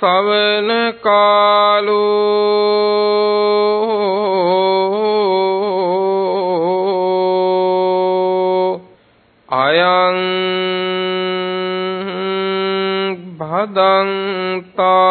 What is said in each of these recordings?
සවන කාලෝ අයං භදන්තා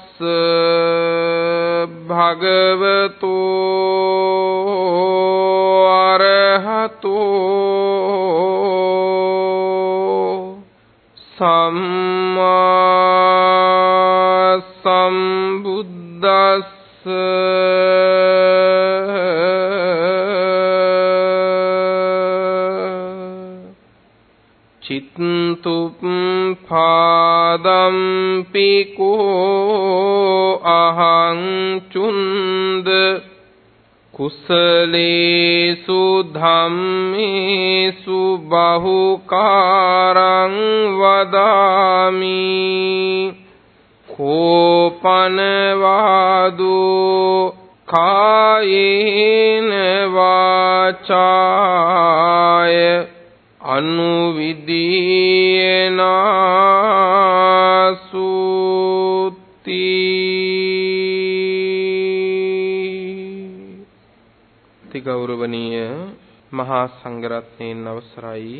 භගවතු අරහතු සම්මා සම්බුද්දස්ස චිත්තුප්පාදම්පි කෝ අහං චුන්ද කුසලේසු ධම්මේසු බහුකාරං වදාමි කෝපන වාදෝ කායේන වාචාය අනුවිදීනාසුති තිගෞරවනීය මහා සංඝරත්නයන් අවසරයි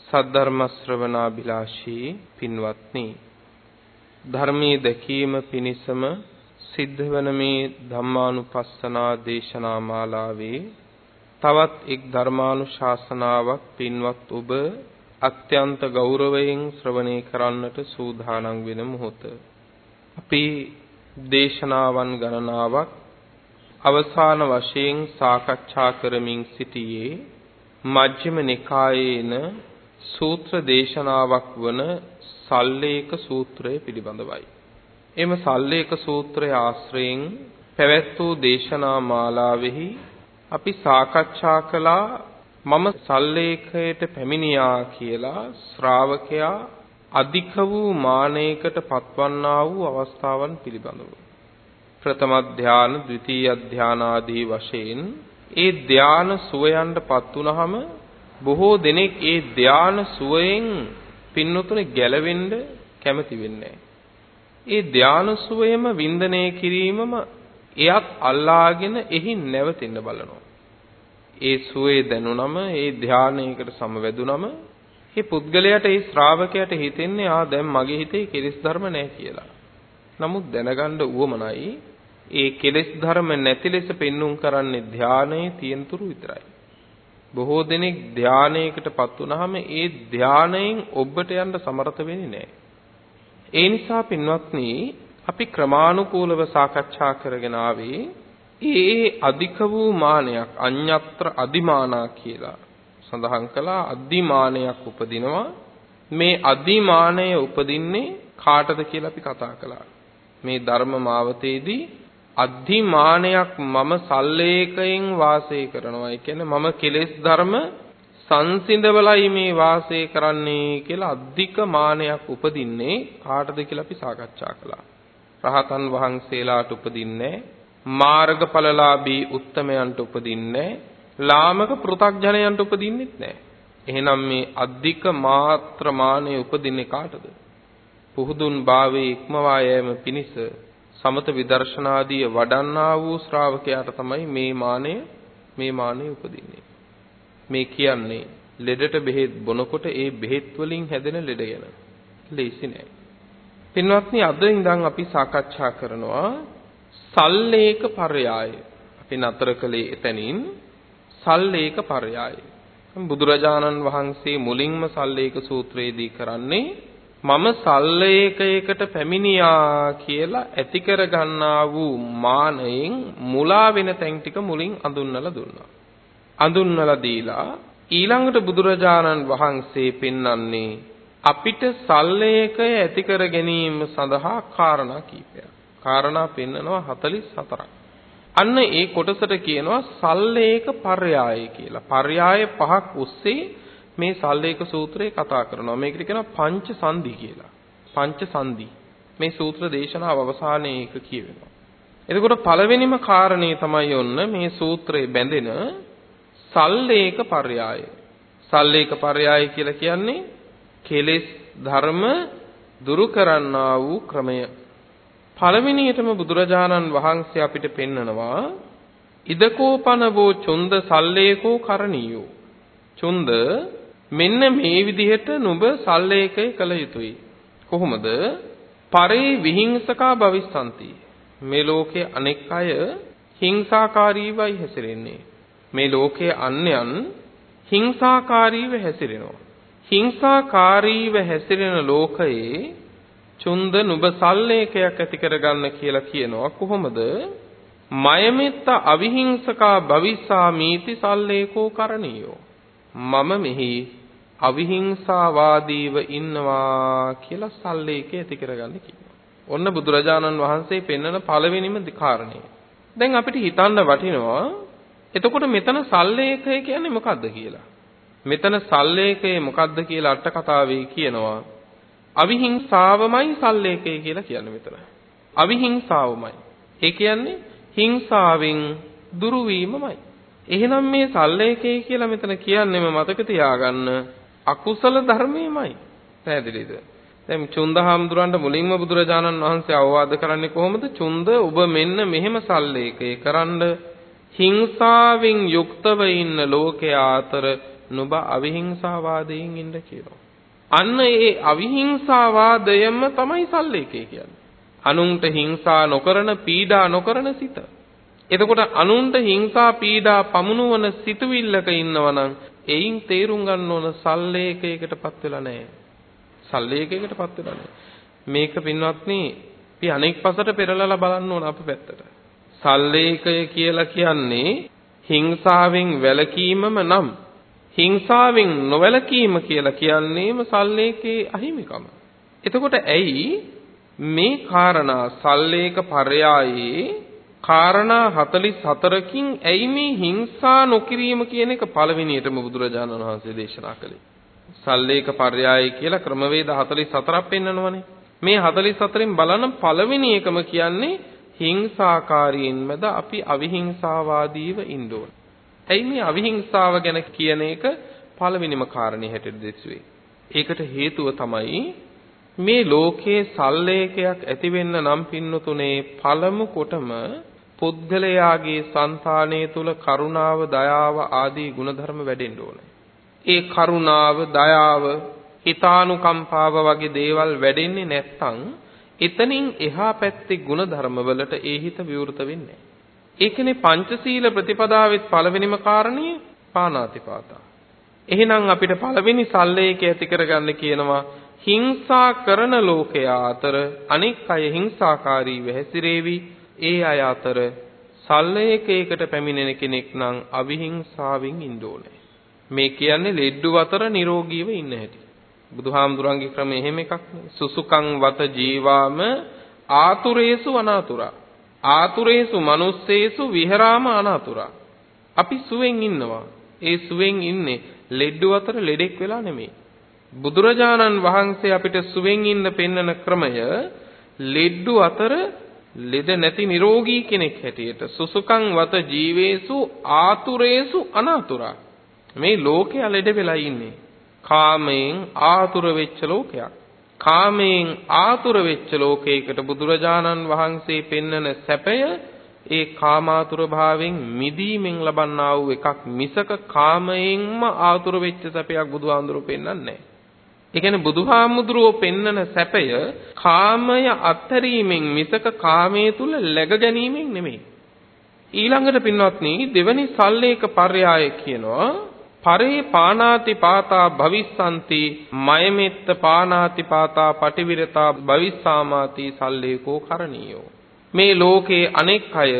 සද්ධර්ම ශ්‍රවණාභිලාෂී පින්වත්නි ධර්මයේ දැකීම පිණිසම සිද්ධ වන මේ ධම්මානුපස්සනා දේශනා මාලාවේ තවත් එක් ධර්මානුශාසනාවක් පින්වත් ඔබ අත්‍යන්ත ගෞරවයෙන් ශ්‍රවණය කරන්නට සූදානම් වෙන මොහොත. අපි දේශනාවන් ගණනාවක් අවසාන වශයෙන් සාකච්ඡා කරමින් සිටියේ මජ්ක්‍ධිම නිකායේන සූත්‍ර දේශනාවක් වන සල්ලේක සූත්‍රය පිළිබඳවයි. එම සල්ලේක සූත්‍රය ආශ්‍රයෙන් පැවැත් වූ දේශනා මාලාවෙහි අපි සාකච්ඡා කළා මම සල්ලේඛයට පැමිණියා කියලා ශ්‍රාවකයා අධික වූ මානයකට පත්වන්නා වූ අවස්ථාවන් පිළිබඳව. ප්‍රථම ධාන, ද්විතීය ධාන ආදී වශයෙන් ඒ ධාන සුවයන්ටපත් වුනහම බොහෝ දෙනෙක් ඒ ධාන සුවයෙන් පින්නතුනේ ගැලවෙන්න කැමති වෙන්නේ ඒ ධාන සුවයම වින්දනය කිරීමම එයත් අල්ලාගෙන එහි නැවතෙන්න බලනවා. ඒ සුවේ දැනුනම ඒ ධානයකට සමවැදුනම ඒ පුද්ගලයාට ඒ ශ්‍රාවකයාට හිතෙන්නේ ආ දැන් මගේ හිතේ කෙලෙස් ධර්ම නැහැ කියලා. නමුත් දැනගන්න උවමනයි ඒ කෙලෙස් ධර්ම නැති ලෙස පෙන්눔 කරන්නේ ධානයේ තියෙනතුරු විතරයි. බොහෝ දෙනෙක් ධානයකටපත් වුනහම ඒ ධානයෙන් ඔබට යන්න සමර්ථ වෙන්නේ නැහැ. ඒ නිසා පින්වත්නි අපි ක්‍රමානුකූලව සාකච්ඡා කරගෙන ආවේ ඒ අධික වූ මානයක් අඤ්ඤත්‍ර අදිමානා කියලා සඳහන් කළා අදිමානයක් උපදිනවා මේ අදිමානය උපදින්නේ කාටද කියලා අපි කතා කළා මේ ධර්ම මාවතේදී අධිමානයක් මම සල්ලේකයෙන් වාසය කරනවා. ඒ කියන්නේ මම කෙලෙස් ධර්ම සංසිඳවලයි මේ වාසය කරන්නේ කියලා අධික මානයක් උපදින්නේ කාටද කියලා අපි සාකච්ඡා කළා. රහතන් වහන්සේලාට උපදින්නේ මාර්ගඵලලාභී උත්තමයන්ට උපදින්නේ ලාමක පෘ탁ජනයන්ට උපදින්නෙත් නැහැ. එහෙනම් මේ අධික මාත්‍ර මානෙ උපදින්නේ කාටද? පුහුදුන් භාවයේ ඉක්මවා යෑම පිණිස සමත විදර්ශනාදී වඩන්නා වූ ශ්‍රාවකයාට තමයි මේ මානෙ මේ මානෙ උපදින්නේ. මේ කියන්නේ ලෙඩට බෙහෙත් බොනකොට ඒ බෙහෙත් වලින් හැදෙන ලෙඩ ගැන. ලේසි නෑ. පින්වත්නි අද ඉඳන් අපි සාකච්ඡා කරනවා සල්ලේක පර්යාය. අපි නතර කළේ එතනින් සල්ලේක පර්යාය. බුදුරජාණන් වහන්සේ මුලින්ම සල්ලේක සූත්‍රයේදී කරන්නේ මම සල්ලේකයකට පැමිණියා කියලා ඇති කර ගන්නා වූ මානයෙන් මුලා වෙන තැන් ටික මුලින් අඳුන්වලා දුන්නා. අඳුන්වලා දීලා ඊළඟට බුදුරජාණන් වහන්සේ පෙන්වන්නේ අපිට සල්ලේකය ඇති කර ගැනීම සඳහා කාරණා කීපයක්. කාරණා පෙන්නනවා 44ක්. අන්න ඒ කොටසට කියනවා සල්ලේක පර්යාය කියලා. පර්යාය පහක් ඔස්සේ මේ සල්ලේක සූත්‍රය කතා කරනවා. මේකට කියනවා පංච සංදි කියලා. පංච සංදි. මේ සූත්‍ර දේශනාව අවසානයේ එක කියවෙනවා. එතකොට පළවෙනිම කාරණේ තමයි ඔන්න මේ සූත්‍රයේ බැඳෙන සල්ලේක පර්යාය. සල්ලේක පර්යාය කියලා කියන්නේ කෙලෙස් ධර්ම දුරු කරන්නා වූ ක්‍රමය. පළවෙනියටම බුදුරජාණන් වහන්සේ අපිට පෙන්නනවා ඉදකෝපනවෝ චුන්ද සල්ලේකෝ කරණීයෝ. චුන්ද මෙන්න මේ විදිහට නුඹ සල්ලේකය කළ යුතුයි. කොහොමද? පරේ විහිංසකා භවිස්සanti. මේ ලෝකයේ අනෙක් අය හිංසාකාරීවයි හැසිරෙන්නේ. මේ ලෝකයේ අන්‍යයන් හිංසාකාරීව හැසිරෙනවා. හිංසාකාරීව හැසිරෙන ලෝකයේ චුන්ද නුඹ සල්ලේකයක් ඇති කරගන්න කියලා කියනවා කොහොමද? මයමෙත්ත අවිහිංසකා භවිස්සා මීති සල්ලේකෝ කරණියෝ. මම මෙහි අවිහිංසාවාදීව ඉන්නවා කියලා සල්ලේකේ ඇති කරගන්න කියනවා. ඔන්න බුදුරජාණන් වහන්සේ පෙන්වන පළවෙනිම කාරණය. දැන් අපිට හිතන්න වටිනවා එතකොට මෙතන සල්ලේකය කියන්නේ මොකද්ද කියලා. මෙතන සල්ලේකය මොකද්ද කියලා අට කතාවේ කියනවා. අවිහිංසාවමයි සල්ලේකය කියලා කියන්නේ මෙතන. අවිහිංසාවමයි. ඒ කියන්නේ හිංසාවෙන් දුරු වීමමයි. එහෙනම් මේ සල්ලේකය කියලා මෙතන කියන්නේම මතක තියාගන්න අකුසල ධර්මයමයි. පැහැදිලිද? දැන් චුන්දහාමුදුරන්ට මුලින්ම බුදුරජාණන් වහන්සේ අවවාද කරන්නේ කොහොමද? චුන්ද ඔබ මෙන්න මෙහෙම සල්ලේකය කරන්න හිංසාවෙන් යුක්තව ඉන්න ලෝකයා අතර නුඹ අවිහිංසාවාදයෙන් ඉන්න කියනවා. අන්න ඒ අවිහිංසාවාදයම තමයි සල්ලේකය කියන්නේ. අනුන්ට හිංසා නොකරන පීඩා නොකරන සිත. එතකොට අනුන්ට හිංසා පීඩා පමුණුවන සිතුවිල්ලක ඉන්නවනම් එයින් තේරුම් ගන්න ඕන සල්ලේකයකටපත් වෙලා නැහැ. සල්ලේකයකටපත් වෙලා නැහැ. මේක පින්වත්නි අපි අනෙක් පසට පෙරලලා බලන්න ඕන අපේ පැත්තට. සල්ලේකය කියලා කියන්නේ හිංසාවෙන් වැළකීමම නම් හිංසාවෙන් නොවැළකීම කියලා කියන්නේම සල්ලේකේ අහිමිකම. එතකොට ඇයි මේ කාරණා සල්ලේක පරයායේ කාරණා 44කින් ඇයි මේ හිංසා නොකිරීම කියන එක පළවෙනියටම බුදුරජාණන් වහන්සේ දේශනා කළේ. සල්ලේක පරයාය කියලා ක්‍රමවේද 44ක් පෙන්වනවනේ. මේ 44න් බලන පළවෙනි එකම කියන්නේ හිංසාකාරීන් මැද අපි අවිහිංසාවාදීව ඉන්න ඕන. ඇයි මේ අවිහිංසාව ගැන කියන එක පළවෙනිම කාරණේ හැටියට දිස්වේ. ඒකට හේතුව තමයි මේ ලෝකයේ සල්ලේකයක් ඇති වෙන්න නම් පින්නතුනේ පළමු කොටම පුද්ගලයාගේ సంతානය තුල කරුණාව, දයාව ආදී ගුණධර්ම වැඩෙන්න ඕනේ. ඒ කරුණාව, දයාව, හිතානුකම්පාව වගේ දේවල් වැඩෙන්නේ නැත්නම් එතනින් එහා පැත්තේ ගුණධර්ම වලට ඒ හිත විවෘත වෙන්නේ ඒකනේ පංචශීල ප්‍රතිපදාවෙත් පළවෙනිම කාරණිය පානාතිපාතා. එහෙනම් අපිට පළවෙනි සල්ලේක ඇති කරගන්න කියනවා හිංසා කරන ලෝකයා අතර අනෙක් අය හිංසාකාරීව හැසිරේවි. ඒ අය අතර සල්ලේකයකට පැමිණෙන කෙනෙක් නම් අවිහිංසාවෙන් ඉන්න ඕනේ. මේ කියන්නේ ලෙඩ්ඩු අතර නිරෝගීව ඉන්න හැටි. බුදුහාමුදුරන්ගේ ක්‍රමය එහෙම එකක් නේ. සුසුකං වත ජීවාම ආතුරේසු අනාතුරා. ආතුරේසු manussේසු විහරාම අනාතුරා. අපි සුවෙන් ඉන්නවා. ඒ සුවෙන් ඉන්නේ ලෙඩ්ඩු අතර ලෙඩෙක් වෙලා නෙමෙයි. බුදුරජාණන් වහන්සේ අපිට සුවෙන් ඉන්න පෙන්වන ක්‍රමය ලෙඩ්ඩු අතර ලෙඩ නැති නිරෝගී කෙනෙක් හැටියට සුසුකං වත ජීවේසු ආතුරේසු අනාතුරා මේ ලෝකයේ ලෙඩ වෙලා ඉන්නේ කාමයෙන් ආතුර වෙච්ච ලෝකයක් කාමයෙන් ආතුර වෙච්ච ලෝකයකට බුදුරජාණන් වහන්සේ පෙන්වන සැපය ඒ කාමාතුර භාවයෙන් මිදීමෙන් ලබන්නා වූ එකක් මිසක කාමයෙන්ම ආතුර වෙච්ච සැපයක් බුදුහාමුදුරුවෝ පෙන්වන්නේ නැහැ. ඒ කියන්නේ බුදුහාමුදුරුවෝ පෙන්වන සැපය කාමය අත්හැරීමෙන් මිසක කාමයේ තුල läග ගැනීමෙන් නෙමෙයි. ඊළඟට පින්වත්නි දෙවනි සල්ලේක පර්යාය කියනවා පරේ පානාති පාතා භවිස්සanti මයමෙත්ත පානාති පාතා පටිවිරතා භවිස්සාමාති සල්ලේකෝ කරණීයෝ. මේ ලෝකේ අනෙක් අය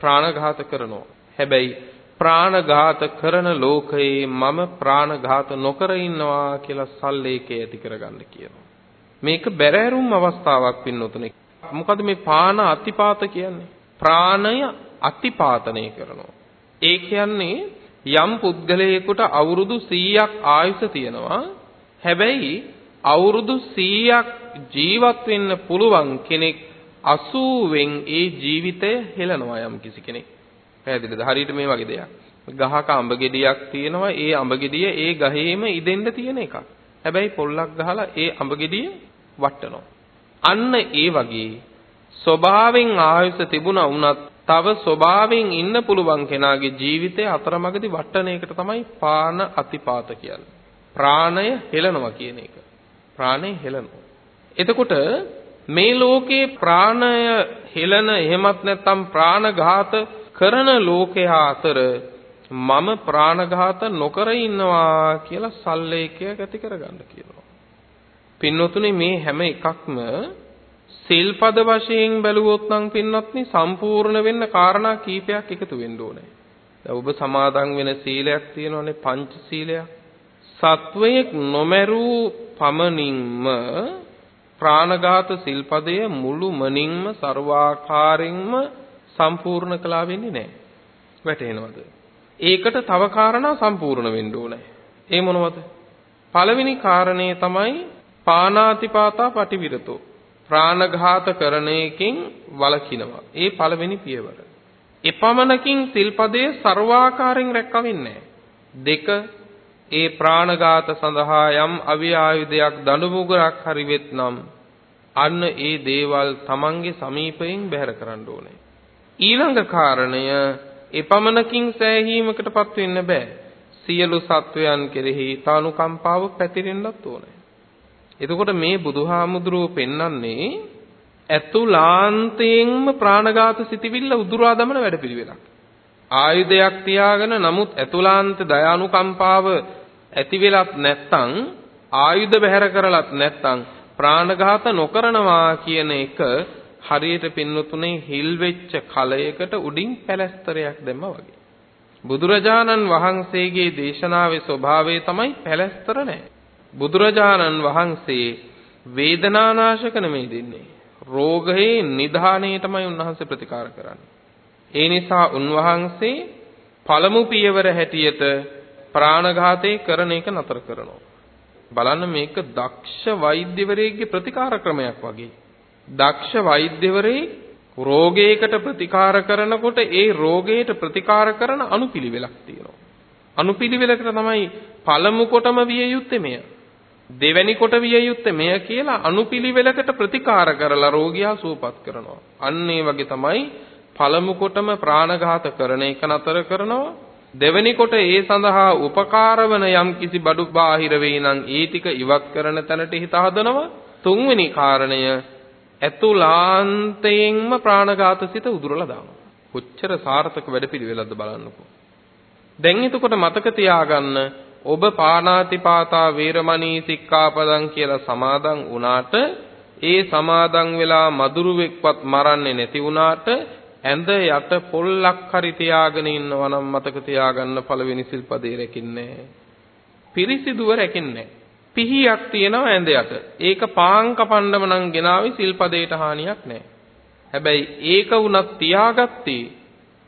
ප්‍රාණඝාත කරනවා. හැබැයි ප්‍රාණඝාත කරන ලෝකයේ මම ප්‍රාණඝාත නොකර ඉන්නවා කියලා සල්ලේකේ ඇති කරගන්න කියනවා. මේක බැරෑරුම් අවස්ථාවක් පින්නොතුනේ. මොකද මේ පාන අතිපාත කියන්නේ? ප්‍රාණය අතිපාතනය කරනවා. ඒ කියන්නේ යම් පුද්ගලයෙකුට අවුරුදු 100ක් ආයුෂ තියෙනවා. හැබැයි අවුරුදු 100ක් ජීවත් වෙන්න පුළුවන් කෙනෙක් 80වෙන් ඒ ජීවිතය හෙලනවා යම් කිසි කෙනෙක්. පැහැදිලිද? හරියට මේ වගේ දෙයක්. ගහක අඹ ගෙඩියක් තියෙනවා. ඒ අඹ ගෙඩිය ඒ ගහේම ඉදෙන්න තියෙන එකක්. හැබැයි පොල්ලක් ගහලා ඒ අඹ ගෙඩිය වට්ටනවා. අන්න ඒ වගේ ස්වභාවයෙන් ආයුෂ තිබුණා වුණත් තව ස්වභාවයෙන් ඉන්න පුළුවන් කෙනාගේ ජීවිතය අතරමඟදී වටන එකට තමයි පාන අතිපාත කියන්නේ. ප්‍රාණය හෙලනවා කියන එක. ප්‍රාණය හෙලනවා. එතකොට මේ ලෝකේ ප්‍රාණය හෙලන එහෙමත් නැත්නම් ප්‍රාණඝාත කරන ලෝකයා අතර මම ප්‍රාණඝාත නොකර ඉන්නවා කියලා සල්ලේඛයක් ඇති කරගන්න කියනවා. පින්නොතුනේ මේ හැම එකක්ම සිල්පද වශයෙන් බැලුවොත් නම් පින්වත්නි සම්පූර්ණ වෙන්න කාරණා කීපයක් එකතු වෙන්න ඕනේ. දැන් ඔබ සමාදන් වෙන සීලයක් තියෙනවානේ පංච සීලයක්. සත්වයක් නොමැරූ පමණින්ම ප්‍රාණඝාත සිල්පදය මුළු මනින්ම ਸਰවාකාරින්ම සම්පූර්ණ කළා වෙන්නේ නැහැ. වැටහෙනවද? ඒකට තව කාරණා සම්පූර්ණ වෙන්න ඕනේ. ඒ මොනවද? පළවෙනි කාරණේ තමයි පානාතිපාතා පටිවිරතෝ ප්‍රාණඝාත කරන එකෙන් වළකිනවා. ඒ පළවෙනි පියවර. එපමණකින් සිල්පදයේ ਸਰවාකාරයෙන් රැකවෙන්නේ දෙක ඒ ප්‍රාණඝාත සඳහා යම් අවිආයුධයක් දඬු මුගරක් හරි වෙත්නම් අන්න ඒ දේවල් Tamange සමීපයෙන් බැහැර කරන්න ඕනේ. ඊළඟ කාරණය එපමණකින් සෑහීමකටපත් වෙන්න බෑ. සියලු සත්වයන් කෙරෙහි තානුකම්පාව පැතිරෙන්නත් ඕනේ. එතකොට මේ බුදුහාමුදුරුව පෙන්වන්නේ ඇතුලාන්තයෙන්ම ප්‍රාණඝාත සිටිවිල්ල උදුරා දමන වැඩපිළිවෙලක්. ආයුධයක් තියාගෙන නමුත් ඇතුලාන්ත දයානුකම්පාව ඇති වෙලත් නැත්නම් ආයුධ බැහැර කරලත් නැත්නම් ප්‍රාණඝාත නොකරනවා කියන එක හරියට පින්නතුනේ හිල් වෙච්ච කලයකට උඩින් පැලස්තරයක් දැම්මා වගේ. බුදුරජාණන් වහන්සේගේ දේශනාවේ ස්වභාවය තමයි පැලස්තර නැහැ. බුදුරජාණන් වහන්සේ වේදනානාශක නෙමෙයි දෙන්නේ. රෝගයේ නිධානයේ තමයි උන්වහන්සේ ප්‍රතිකාර කරන්නේ. ඒ නිසා උන්වහන්සේ පළමු පියවර හැටියට ප්‍රාණඝාතේ කරන එක නතර කරනවා. බලන්න මේක දක්ෂ වෛද්‍යවරයෙක්ගේ ප්‍රතිකාර ක්‍රමයක් වගේ. දක්ෂ වෛද්‍යවරයෙක් රෝගයකට ප්‍රතිකාර කරනකොට ඒ රෝගයට ප්‍රතිකාර කරන අනුපිළිවෙලක් තියෙනවා. අනුපිළිවෙලකට තමයි පළමු කොටම විය යුත්තේ මෙය. දෙවැනි කොට විය යුත්තේ මෙය කියලා අනුපිළිවෙලකට ප්‍රතිකාර කරලා රෝගියා සුවපත් කරනවා. අන්න ඒ වගේ තමයි පළමු කොටම ප්‍රාණඝාත කරන එක නතර කරනවා. දෙවැනි කොට ඒ සඳහා උපකාර වන යම් කිසි බඩු බාහිර වෙයි නම් ඒ ටික ඉවත් කරන තැනට හිත හදනවා. තුන්වෙනි කාරණය ඇතුලාන්තයෙන්ම ප්‍රාණඝාත සිත උදුරලා දානවා. කොච්චර සාර්ථක වැඩපිළිවෙලක්ද බලන්නකෝ. දැන් එතකොට මතක තියාගන්න ඔබ පාණාතිපාතා වේරමණී සික්ඛාපදං කියලා සමාදන් වුණාට ඒ සමාදන් වෙලා මදුරුවෙක්වත් මරන්නේ නැති වුණාට ඇඳ යට පොල්ලක් හරි තියාගෙන ඉන්නවා නම් මතක තියාගන්න පළවෙනි සිල්පදේ රැකින්නේ පිරිසිදුව රැකින්නේ පිහියක් තියෙනවා ඇඳ යට. ඒක පාන් කපන්නම නම් ගෙනාවි සිල්පදේට හානියක් නැහැ. හැබැයි ඒක වුණත් තියාගත්තේ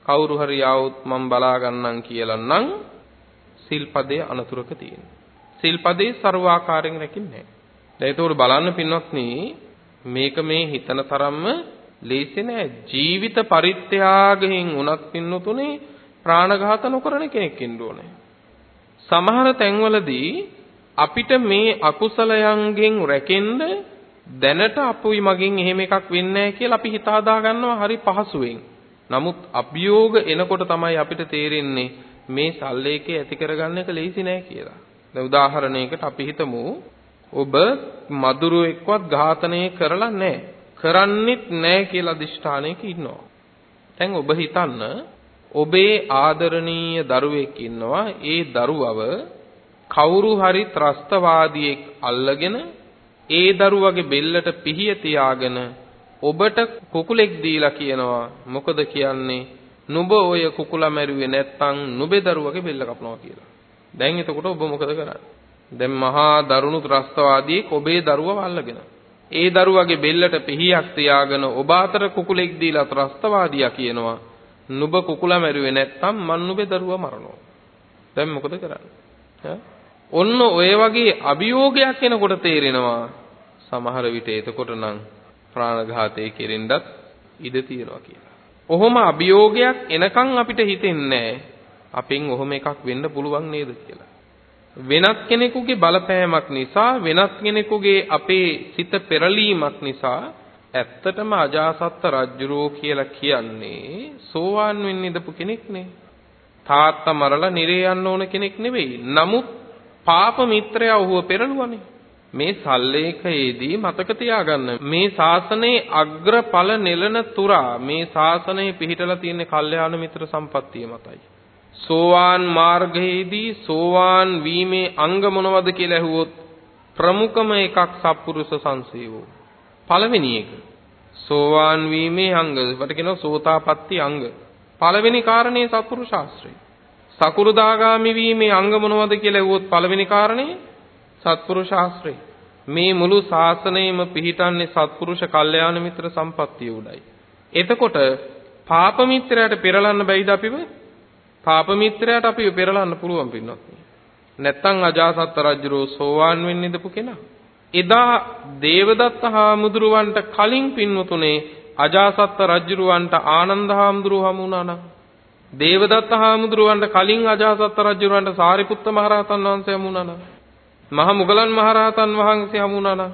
කවුරු හරි ආවොත් මම බලා ගන්නම් කියලා නම් සිල්පදයේ අනතුරක තියෙන්නේ. සිල්පදේ ਸਰවාකාරයෙන් රැකින්නේ නැහැ. දැන් ඒතකොට බලන්න පින්වත්නි මේක මේ හිතන තරම්ම ලේසි නෑ. ජීවිත පරිත්‍යාගයෙන් උනත් පින්නතුනේ ප්‍රාණඝාත නොකරන කෙනෙක් ඉන්න ඕනේ. සමහර තැන්වලදී අපිට මේ අකුසලයන්ගෙන් රැකෙන්න දැනට අපුයි මගෙන් එහෙම එකක් වෙන්නේ කියලා අපි හිතා ගන්නවා හරි පහසුවෙන්. නමුත් අභියෝග එනකොට තමයි අපිට තේරෙන්නේ මේ සල්ලේකේ ඇති කරගන්න එක ලේසි නෑ කියලා. දැන් උදාහරණයකට අපි හිතමු ඔබ මදුරුවෙක්වත් ඝාතනය කරලා නැහැ. කරන්නෙත් නැහැ කියලා අදිෂ්ඨානයක ඉන්නවා. දැන් ඔබ හිතන්න ඔබේ ආදරණීය දරුවෙක් ඉන්නවා. ඒ දරුවව කවුරු හරි ත්‍රස්තවාදියෙක් අල්ලගෙන ඒ දරුවගේ බෙල්ලට පිහිය තියාගෙන ඔබට කුකුලෙක් දීලා කියනවා මොකද කියන්නේ නුඹ ඔය කුකුලා මැරුවේ නැත්තම් නුඹේ දරුවගේ බෙල්ල කපනවා කියලා. දැන් එතකොට ඔබ මොකද කරන්නේ? දැන් මහා දරුණු ත්‍රස්තවාදියෙක් ඔබේ දරුවව අල්ලගෙන. ඒ දරුවගේ බෙල්ලට පිහියක් තියාගෙන ඔබ අතර කුකුලෙක් දීලා ත්‍රස්තවාදියා කියනවා නුඹ කුකුලා මැරුවේ නැත්තම් මන් නුඹේ දරුවා මරනවා. දැන් මොකද කරන්නේ? ඔන්න ඔය වගේ අභියෝගයක් එනකොට තේරෙනවා සමහර විට එතකොට නම් ප්‍රාණඝාතය කෙරෙන්නත් ඉඩ තියෙනවා කියලා. ඔහොම අභියෝගයක් එනකන් අපිට හිතෙන්නේ අපෙන් ඔහොම එකක් වෙන්න පුළුවන් නේද කියලා. වෙනත් කෙනෙකුගේ බලපෑමක් නිසා වෙනත් කෙනෙකුගේ අපේ සිත පෙරලීමක් නිසා ඇත්තටම අජාසත්ත රජුරෝ කියලා කියන්නේ සෝවාන් වෙන්න ඉඳපු කෙනෙක් නේ. තාත්තා මරලා නිරේ යන්න ඕන කෙනෙක් නෙවෙයි. නමුත් පාප මිත්‍රයා ඔහුව පෙරළුවනේ. මේ සල්ලේඛයේදී මතක තියාගන්න මේ ශාසනයේ අග්‍රඵල නෙලන තුරා මේ ශාසනය පිහිටලා තියෙන කල්යාණ මිත්‍ර සම්පත්තිය මතයි. සෝවාන් මාර්ගයේදී සෝවාන් වීමේ අංග මොනවද කියලා ඇහුවොත් ප්‍රමුඛම එකක් සත්පුරුෂ සංසේවෝ. පළවෙනි එක. සෝවාන් වීමේ අංග. වට කියනවා සෝතාපට්ටි අංග. පළවෙනි කාරණේ සත්පුරුෂාශ්‍රය. සකුරුදාගාමි වීමේ අංග මොනවද කියලා ඇහුවොත් පළවෙනි කාරණේ සත්පුරුෂාශ්‍රය. මේ මුළු ශාසනයම පිහිටන්නේ සත්පුරුෂ කල්යාණ මිත්‍ර සම්පත්තිය උඩයි. එතකොට පාප මිත්‍රයාට පෙරලන්න බැයිද අපිව? පාප මිත්‍රයාට අපිව පෙරලන්න පුළුවන් පින්නත්. නැත්තම් අජාසත් රජුරෝ සෝවාන් වෙන්න ඉඳපු කෙනා. එදා දේවදත්ත හාමුදුරුවන්ට කලින් පින්වතුනේ අජාසත් රජුරවන්ට ආනන්ද හාමුදුරුව හමු වුණා නම් දේවදත්ත හාමුදුරුවන්ට කලින් අජාසත් රජුරවන්ට සාරිපුත්ත මහරහතන් වහන්සේ හමු වුණා නම් මහ මුගලන් මහරහතන් වහන්සේ හමු වුණා නම්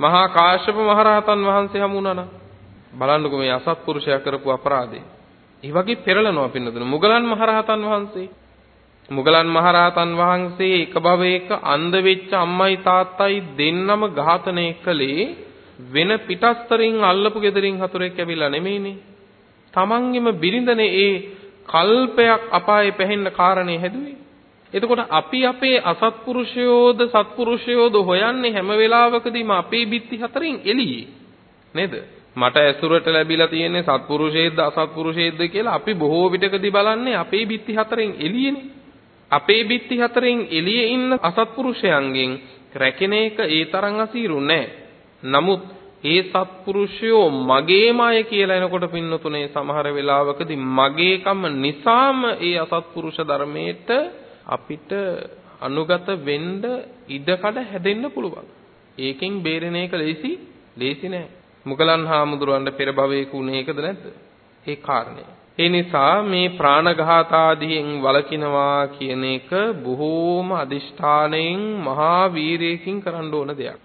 මහා කාශ්‍යප මහරහතන් වහන්සේ හමු වුණා නම් බලන්නකෝ මේ අසත්පුරුෂයා කරපු අපරාධේ. ඒ වගේ පෙරලනවා පින්නතුන මුගලන් මහරහතන් වහන්සේ මුගලන් මහරහතන් වහන්සේ එක භවයක අන්ධ වෙච්ච අම්මයි තාත්තයි දෙන්නම ඝාතනය කළේ වෙන පිටස්තරින් අල්ලපු gederin හතුරෙක් ඇවිල්ලා නෙමෙයිනේ. තමන්ගෙම බිරිඳනේ ඒ කල්පයක් අපායේ පැහෙන්න කාරණේ හැදුවේ. එතකොට අපි අපේ අසත්පුරුෂයෝද සත්පුරුෂයෝද හොයන්නේ හැම වෙලාවකදීම අපේ බිත්ති හතරෙන් එළියේ. නේද? මට ඇසුරට ලැබිලා තියෙන්නේ සත්පුරුෂයෙක්ද අසත්පුරුෂයෙක්ද කියලා අපි බොහෝ විටකදී බලන්නේ අපේ බිත්ති හතරෙන් එළියේනේ. අපේ බිත්ති හතරෙන් එළියේ ඉන්න අසත්පුරුෂයන්ගෙන් රැකෙන එක ඒ තරම් අසීරු නෑ. නමුත් ඒ සත්පුරුෂයෝ මගේම අය කියලා එනකොට පින්නතුනේ සමහර වෙලාවකදී මගේකම නිසාම ඒ අසත්පුරුෂ ධර්මයට අපිට අනුගත වෙන්න ඉඩකඩ හැදෙන්න පුළුවන්. ඒකෙන් බේරෙන එක ලේසි ලේසි නෑ. මුගලන් හාමුදුරන්ට පෙර භවයක උනේ ඒකද නැද්ද? ඒ කාරණේ. ඒ නිසා මේ ප්‍රාණඝාත ආදීන් වළකිනවා කියන එක බොහෝම අදිෂ්ඨාණයෙන් මහා වීරයකින් කරන්න ඕන දෙයක්.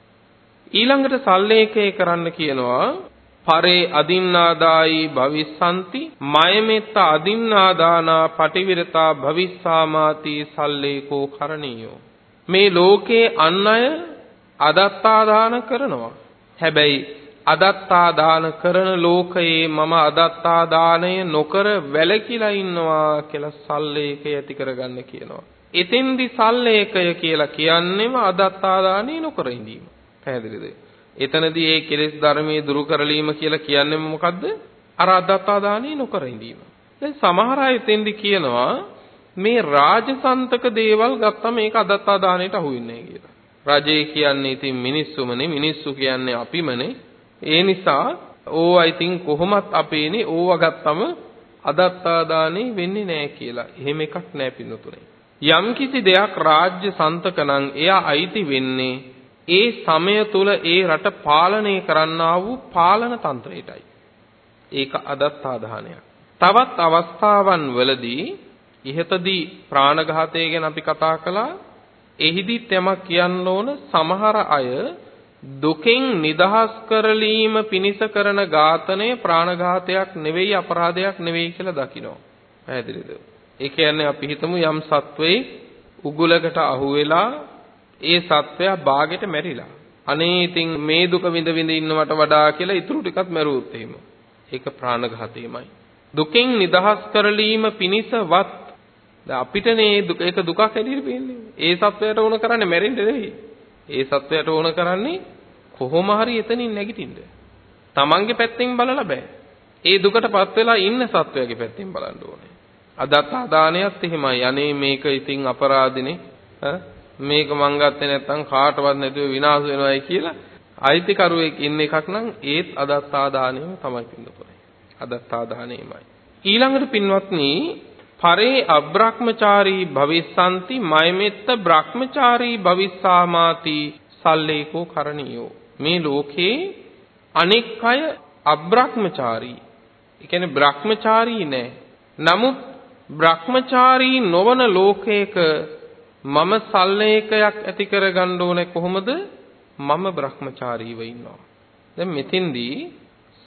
ඊළඟට සල්ලේඛය කරන්න කියනවා පරේ අදින්නාදායි භවිස්සanti මයමෙත්ත අදින්නාදානා පටිවිරතා භවිස්සාමාති සල්ලේකෝ කරණීයෝ මේ ලෝකේ අන් අය අදත්තාදාන කරනවා හැබැයි අදත්තා දාන කරන ලෝකයේ මම අදත්තා දානය නොකර වැළකීලා ඉන්නවා කියලා සල්ලේකය ඇති කරගන්න කියනවා. එතෙන්දි සල්ලේකය කියලා කියන්නේම අදත්තා දානේ නොකර ඉඳීම. පැහැදිලිද? එතනදී ඒ කෙලෙස් ධර්මයේ දුරු කරලීම කියලා කියන්නේ මොකද්ද? අර අදත්තා දානේ නොකර ඉඳීම. දැන් සමහර අය එතෙන්දි කියනවා මේ රාජසන්තක දේවල් ගත්තම මේක අදත්තා දාණයට අහු වෙන්නේ කියලා. රජේ කියන්නේ ඉතින් මිනිස්සුමනේ මිනිස්සු කියන්නේ අපිමනේ ඒ නිසා ඕවා ඉතින් කොහොමත් අපේනේ ඕවා ගත්තම අදත්තාදානේ වෙන්නේ නැහැ කියලා. එහෙම එකක් නැහැ පින්නතුනේ. යම්කිසි දෙයක් රාජ්‍ය සන්තක නම් එයා අයිති වෙන්නේ ඒ සමය තුල ඒ රට පාලනය කරන්නා වූ පාලන තන්ත්‍රයටයි. ඒක අදත්තාදානයක්. තවත් අවස්ථාවන් වලදී ඉහතදී ප්‍රාණඝාතය ගැන අපි කතා කළා. එහිදීත් යමක් කියන්න ඕන සමහර අය දුකෙන් නිදහස් කරලීම පිණිස කරන ඝාතනය ප්‍රාණඝාතයක් නෙවෙයි අපරාධයක් නෙවෙයි කියලා දකිනවා. පැහැදිලිද? ඒ කියන්නේ අපි හිතමු යම් සත්වෙයි උගුලකට අහු වෙලා ඒ සත්වයා බාගෙට මැරිලා. අනේ ඉතින් මේ දුක විඳ විඳ ඉන්නවට වඩා කියලා ඊටු ටිකක් මැරුවොත් එහෙම. ඒක ප්‍රාණඝාතයමයි. දුකෙන් නිදහස් කරලීම පිණිසවත් අපිටනේ දුක ඒක දුකක් හැටියට පේන්නේ. ඒ සත්වයට ඕන කරන්නේ මැරෙන්න නෙවෙයි. ඒ සත්වයට ඕන කරන්නේ කොහොම හරි එතනින් නැගිටින්න. Tamange පැත්තෙන් බලලා බෑ. ඒ දුකටපත් වෙලා ඉන්න සත්වයාගේ පැත්තෙන් බලන්න ඕනේ. අදත් ආදානයත් එහෙමයි. අනේ මේක ඉතින් අපරාධිනේ. මේක මං ගත්තේ නැත්තම් කාටවත් නැතුව විනාශ වෙනවයි කියලා අයිතිකරුවෙක් ඉන්න එකක් නම් ඒත් අදත් ආදානෙම තමයි පින්නපොරේ. අදත් ආදානෙමයි. ඊළඟට පින්වත්නි පරේ අබ්‍රහ්මචාරී භවිස්සanti මයමෙත්ත බ්‍රහ්මචාරී භවිස්සාමාති සල්ලේකෝ කරණියෝ මේ ලෝකේ අනෙක් අය අබ්‍රහ්මචාරී ඒ කියන්නේ බ්‍රහ්මචාරී නෑ නමුත් බ්‍රහ්මචාරී නොවන ලෝකයක මම සල්ලේකයක් ඇති කරගන්න ඕනේ කොහොමද? මම බ්‍රහ්මචාරීව ඉන්නවා. දැන් මෙතෙන්දී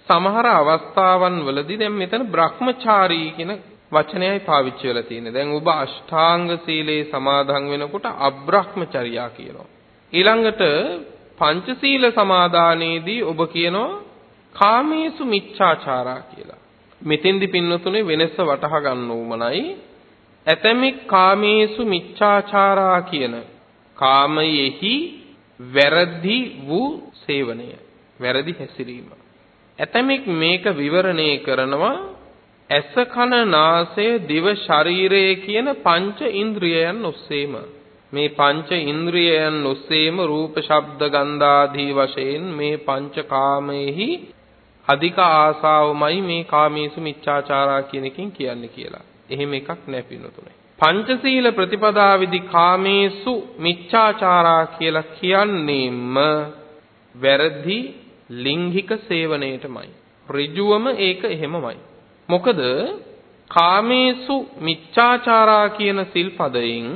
සමහර අවස්ථාවන් වලදී දැන් මෙතන බ්‍රහ්මචාරී කියන වචනයයි පාවිච්චි වෙලා තියෙන්නේ. දැන් ඔබ අෂ්ටාංග සීලේ සමාදන් වෙනකොට අබ්‍රහ්මචර්යා කියනවා. ඊළඟට පංචශීල සමාදානයේදී ඔබ කියනවා කාමේසු මිච්ඡාචාරා කියලා. මෙතෙන්දි පින්නතුනේ වෙනස වටහා ගන්න උමනයි ඇතමෙක් කාමේසු මිච්ඡාචාරා කියන කාමයෙහි වැරදි වූ සේවනය වැරදි හැසිරීම ඇතමෙක් මේක විවරණය කරනවා ඇස කන නාසය දිව ශරීරය කියන පංච ඉන්ද්‍රියයන් ඔස්සේම මේ පංච ඉන්ද්‍රියයන් ඔස්සේම රූප ශබ්ද ගන්ධ ආදී වශයෙන් මේ පංච කාමෙහි අධික ආසාවමයි මේ කාමීසු මිච්ඡාචාරා කියන එකෙන් කියන්නේ කියලා. එහෙම එකක් නැහැ පින්නතුනේ. පංචශීල ප්‍රතිපදාවිදි කාමේසු මිච්ඡාචාරා කියලා කියන්නේම වැරදි ලිංගික සේවනයේටමයි. ඍජුවම ඒක එහෙමමයි. මොකද කාමේසු මිච්ඡාචාරා කියන සිල්පදයෙන්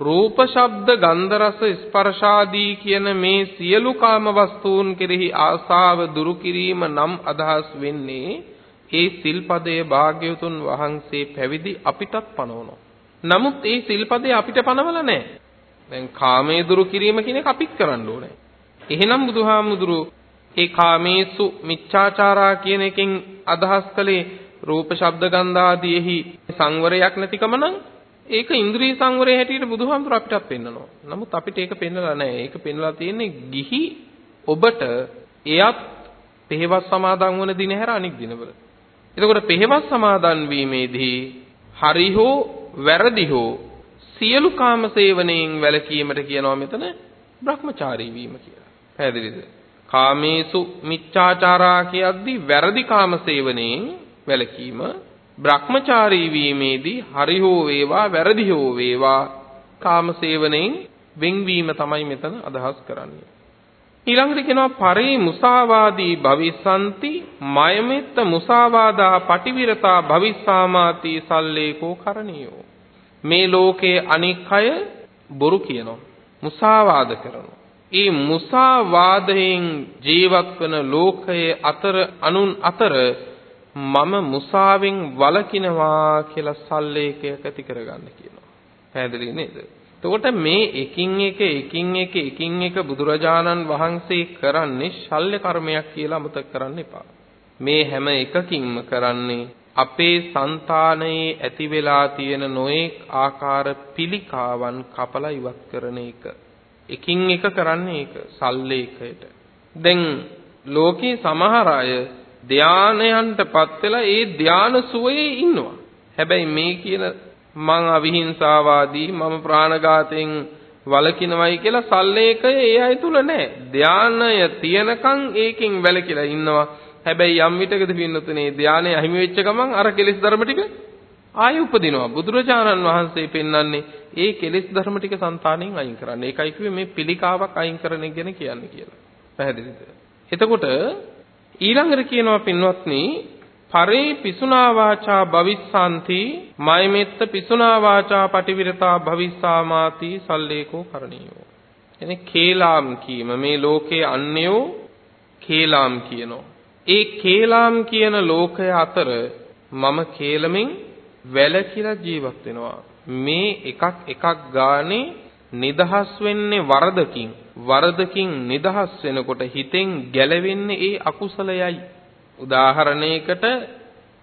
රූප ශබ්ද ගන්ධ රස ස්පර්ශාදී කියන මේ සියලු කාම වස්තුන් කෙරෙහි ආසාව දුරු කිරීම නම් අදහස් වෙන්නේ ඒ සිල්පදයේ භාග්‍යවතුන් වහන්සේ පැවිදි අපිටත් පනවනවා. නමුත් ඒ සිල්පදේ අපිට පනවලා නැහැ. දැන් කාමයේ දුරු කිරීම කියන එක අපිත් කරන්න ඕනේ. එහෙනම් බුදුහාමුදුරු ඒ කාමේසු මිච්ඡාචාරා කියන එකෙන් අදහස් කළේ රූප ශබ්ද ගන්ධ ආදීෙහි සංවරයක් නැතිකම නම් ඒක ඉන්ද්‍රිය සංවරය හැටියට බුදුහාමුදුර අපිටත් පෙන්නනවා. නමුත් අපිට ඒක පෙන්නලා නැහැ. ඒක පෙන්නලා තියෙන්නේ ගිහි ඔබට එයත් පෙහෙවස් සමාදන් වන දින හැර අනික් දිනවල. එතකොට පෙහෙවස් සමාදන් වීමේදී හරි හෝ වැරදි හෝ සියලු කාම සේවනයෙන් වැළකීමට කියනවා මෙතන Brahmachari වීම කියලා. පැහැදිලිද? කාමේසු මිච්ඡාචාරා කියද්දී වැරදි කාම සේවනයෙන් වැළකීම Brahmachari වීමේදී හරි හෝ වේවා වැරදි හෝ වේවා කාම සේවනයෙන් වෙන්වීම තමයි මෙතන අදහස් කරන්නේ. ඊළඟට කියනවා පරේ මුසාවාදී භවිස්සanti මයමෙත්ත මුසාවාදා පටිවිරතා භවිස්සාමාති සල්ලේකෝ කරණියෝ. මේ ලෝකයේ අනික් අය බොරු කියනවා මුසාවාද කරනවා. ඒ මුසාවාදයෙන් ජීවත් වන ලෝකයේ අතර අනුන් අතර මම මුසාවෙන් වළකිනවා කියලා සල්ලේකයක් ඇති කරගන්න කියනවා. පැහැදිලි නේද? එතකොට මේ එකින් එක එකින් එක එකින් එක බුදුරජාණන් වහන්සේ කරන්නේ ශල්්‍ය කර්මයක් කියලා අමතක කරන්න එපා. මේ හැම එකකින්ම කරන්නේ අපේ సంతානයේ ඇති වෙලා තියෙන නොඑක් ආකාර පිළිකාවන් කපලා ඉවත් කරන එක. එකින් එක කරන්නේ ඒක සල්ලේකයට. දැන් ලෝකේ සමහර අය ධානයන්ටපත් වෙලා ඒ ධාන සුවයේ ඉන්නවා. හැබැයි මේ කියන මං අවිහිංසාවාදී මම ප්‍රාණඝාතයෙන් වලකිනවයි කියලා සල්ලේකය ඒ අය තුල නැහැ. ධානය තියනකන් ඒකෙන් වැළකීලා ඉන්නවා. හැබැයි යම් විටකද පින්නතුනේ ධානය අහිමි වෙච්ච ගමන් අර කෙලෙස් ධර්ම ටික ආයෙ උපදිනවා. බුදුරජාණන් වහන්සේ පෙන්වන්නේ ඒ කෙලෙස් ධර්ම ටික సంతාණයෙන් අයින් කරන්න. ඒකයි කිව්වේ මේ පිළිකාවක් අයින් කරන එක ගැන කියන්නේ කියලා. පැහැදිලිද? එතකොට ඊළඟට කියනවා පින්වත්නි පරේ පිසුනා වාචා භවිස්සanti මයමෙත්ත පිසුනා වාචා පටිවිරතා භවිස්සාමාති සල්ලේකෝ කරණීයෝ. එනේ කේලාම් කීම මේ ලෝකයේ අන්‍යෝ කේලාම් කියනවා. ඒ කේලාම් කියන ලෝකය අතර මම කේලමින් වැළකීලා ජීවත් වෙනවා. මේ එකක් එකක් ගානේ නිදහස් වෙන්නේ වරදකින්. වරදකින් නිදහස් වෙනකොට හිතෙන් ගැලවෙන්නේ ඒ අකුසලයයි. උදාහරණයකට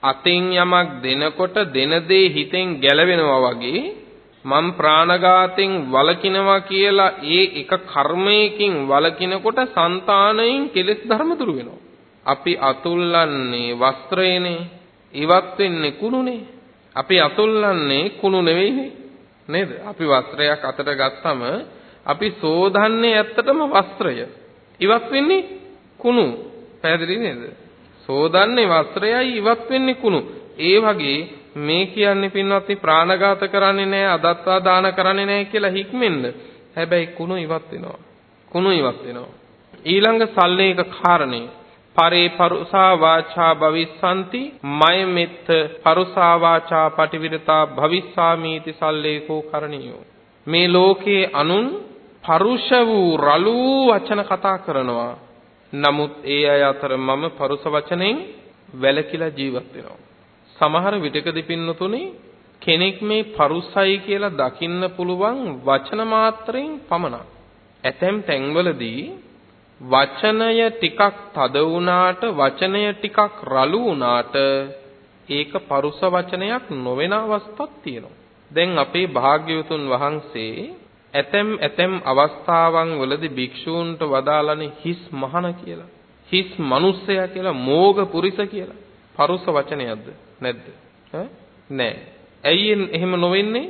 අතින් යමක් දෙනකොට දෙන දේ හිතෙන් ගැලවෙනවා වගේ මම ප්‍රාණඝාතෙන් වළකිනවා කියලා ඒ එක කර්මයකින් වළකිනකොට సంతානයෙන් කෙලෙස් ධර්ම දුරු වෙනවා. අපි අතුල්ලන්නේ වස්ත්‍රයනේ. ඉවත් වෙන්නේ කුණුනේ. අපි අතුල්ලන්නේ කුණු නෙවෙයිනේ. නේද? අපි වස්ත්‍රයක් අතට ගත්තම අපි සෝදන්නේ ඇත්තටම වස්ත්‍රය. ඉවත් වෙන්නේ කුණු. පැහැදිලි නේද? සෝදන්නේ වස්ත්‍රයයි ඉවත් වෙන්නේ කුණු. ඒ වගේ මේ කියන්නේ පින්වත්නි ප්‍රාණඝාත කරන්නේ නැහැ, අදත්තා දාන කරන්නේ නැහැ කියලා හික්මෙන්න. හැබැයි කුණු ඉවත් වෙනවා. කුණු ඉවත් වෙනවා. ඊළඟ සල්ලේක කාරණේ පරේ පරුසා වාචා භවිස්සanti මය මෙත්ත පරුසා වාචා පටිවිරතා භවිස්සාමීති සල්ලේකෝ කරණියෝ මේ ලෝකේ අනුන් පරුෂ වූ රළු වචන කතා කරනවා නමුත් ඒ අය අතර මම පරුස වචනෙන් වැළකීලා ජීවත් වෙනවා. සමහර විටකදී පින්නතුනේ කෙනෙක් මේ පරුසයි කියලා දකින්න පුළුවන් වචන මාත්‍රයෙන් පමණක්. ඇතැම් තැන්වලදී වචනය ටිකක් තද වුණාට වචනය ටිකක් රළු වුණාට ඒක පරුස වචනයක් නොවන අවස්ථාවක් තියෙනවා. දැන් අපේ භාග්‍යවතුන් වහන්සේ ඇතැම් ඇතැම් අවස්ථාවන් වලදී භික්ෂූන්ට වදාළනේ හිස් මහන කියලා. හිස් මිනිස්සයා කියලා මෝග පුරිස කියලා. පරුස වචනයක්ද නැද්ද? නෑ. ඇයි එහෙම නොවෙන්නේ?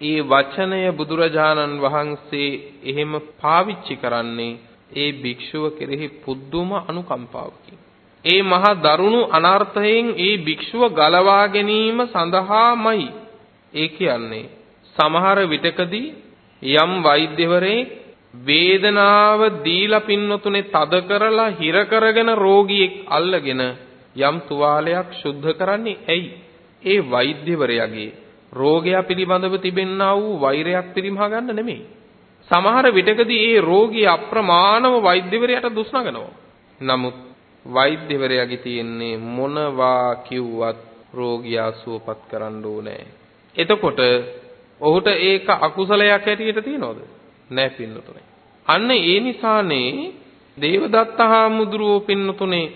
ඒ වචනය බුදුරජාණන් වහන්සේ එහෙම පාවිච්චි කරන්නේ ඒ භික්ෂුව කෙරෙහි පුදුම අනුකම්පාවකින්. ඒ මහා දරුණු අනර්ථයෙන් ඒ භික්ෂුව ගලවා ගැනීම සඳහාමයි. ඒ කියන්නේ සමහර විටකදී යම් වෛද්‍යවරයෙක් වේදනාව දීලා පින්නතුනේ තද කරලා හිර කරගෙන රෝගියෙක් අල්ලගෙන යම් තුවාලයක් සුද්ධ කරන්නේ ඇයි? ඒ වෛද්‍යවරයාගේ රෝගය පිළිබඳව තිබෙන්නා වූ වෛරයක් පිරිමහා ගන්න නෙමෙයි. සමහර විටකදී ඒ රෝගී අප්‍රමාණව වෛද්‍යවරයාට දුස් නගනවා. නමුත් වෛද්‍යවරයාගේ තියෙන්නේ මොනවා කිව්වත් රෝගියා සුවපත් කරන්න ඕනේ. එතකොට ඔහුට ඒක අකුසලයක් හැටියට තියනවද? නෑ පින්නතුනේ. අන්න ඒ නිසානේ දේවදත්ත හාමුදුරුවෝ පින්නතුනේ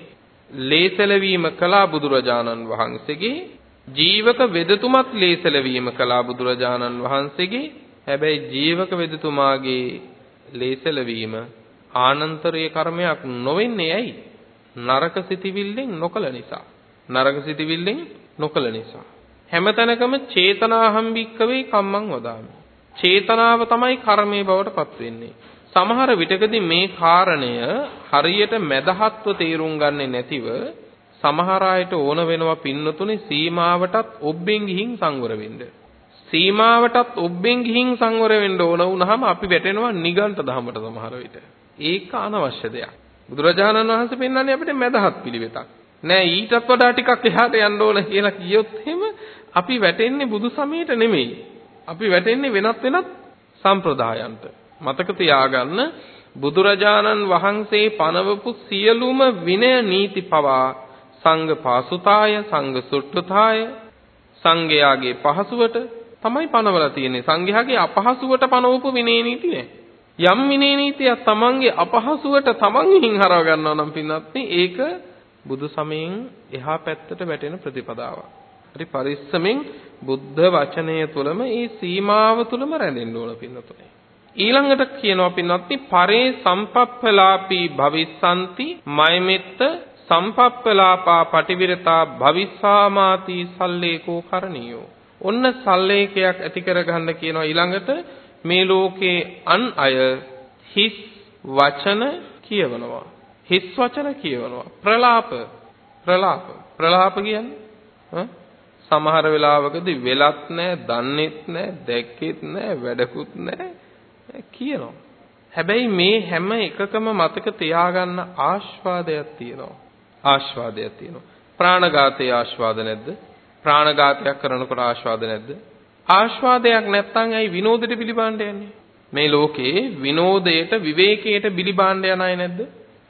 ලේසලවීම කළා බුදුරජාණන් වහන්සේගේ ජීවක වෙදතුමත් ලේසලවීම කළා බුදුරජාණන් වහන්සේගේ හැබැයි ජීවක වෙදතුමාගේ ලේසලවීම ආනන්තරීය කර්මයක් නොවෙන්නේ ඇයි? නරක සිටිවිල්ලෙන් නොකල නිසා. නරක සිටිවිල්ලෙන් නොකල නිසා. හැමතැනකම චේතනාහම් භික්කවේ කම්මං වදාමි. චේතනාව තමයි කර්මයේ බවට පත් වෙන්නේ. සමහර විටකදී මේ කාරණය හරියට මැදහත්ව තේරුම් ගන්නේ නැතිව සමහර අයට ඕන වෙනවා පින්නතුනේ සීමාවටත් ඔබ්බෙන් ගිහින් සංවර වෙන්න. සීමාවටත් ඔබ්බෙන් ගිහින් සංවර වෙන්න ඕන වුණාම අපි වැටෙනවා නිගණ්ඨ ධමයට සමහර විට. ඒක අනවශ්‍ය දෙයක්. බුදුරජාණන් වහන්සේ පෙන්වන්නේ අපිට මැදහත් පිළිවෙතක්. නෑ ඊටත් වඩා ටිකක් එහාට යන්න ඕන කියලා කියොත් එහෙම අපි වැටෙන්නේ බුදු සමයට නෙමෙයි. අපි වැටෙන්නේ වෙනත් වෙනත් සම්ප්‍රදායන්ට. මතක තියාගන්න බුදුරජාණන් වහන්සේ පනවපු සියලුම විනය නීති පවා සංඝ පාසුතාය සංඝ සුට්ඨතාය සංඝයාගේ පහසුවට තමයි පනවලා තියෙන්නේ. සංඝයාගේ අපහසුවට පනවපු විනය නීති නෑ. යම් විනය නීතියක් තමන්ගේ අපහසුවට තමන් හින් හරව ගන්නවා නම් පින්වත්නි ඒක බුදු සමයෙන් එහා පැත්තට වැටෙන ප්‍රතිපදාවක්. හරි පරිස්සමෙන් බුද්ධ වචනය තුළම ඒ සීමාව තුළම රැඳෙන්න ඕන පින්නතුනේ. ඊළඟට කියනවා පින්වත්නි පරේ සම්පප්පලාපී භවිස්සanti මයමෙත්ත සම්පප්පලාපා පටිවිරතා භවිස්සාමාති සල්ලේකෝ කරණියෝ. ඔන්න සල්ලේකයක් ඇති කරගන්න කියනවා ඊළඟට මේ ලෝකේ අන් අය හිස් වචන කියවනවා. හිස් වචන කියවනවා. ප්‍රලාප ප්‍රලාප ප්‍රලාප කියන්නේ සමහර වෙලාවකදී වෙලත් නැහැ, දන්නෙත් නැහැ, දැක්කෙත් නැහැ, වැඩකුත් නැහැ කියනවා. හැබැයි මේ හැම එකකම මතක තියාගන්න ආස්වාදයක් තියෙනවා. ආස්වාදයක් තියෙනවා. ප්‍රාණඝාතයේ ආස්වාද නැද්ද? ප්‍රාණඝාතයක් කරනකොට ආස්වාද නැද්ද? ආස්වාදයක් නැත්නම් ඇයි විනෝදෙට පිළිබාණ්ඩ යන්නේ? මේ ලෝකේ විනෝදයට විවේකයට පිළිබාණ්ඩ යන අය නැද්ද?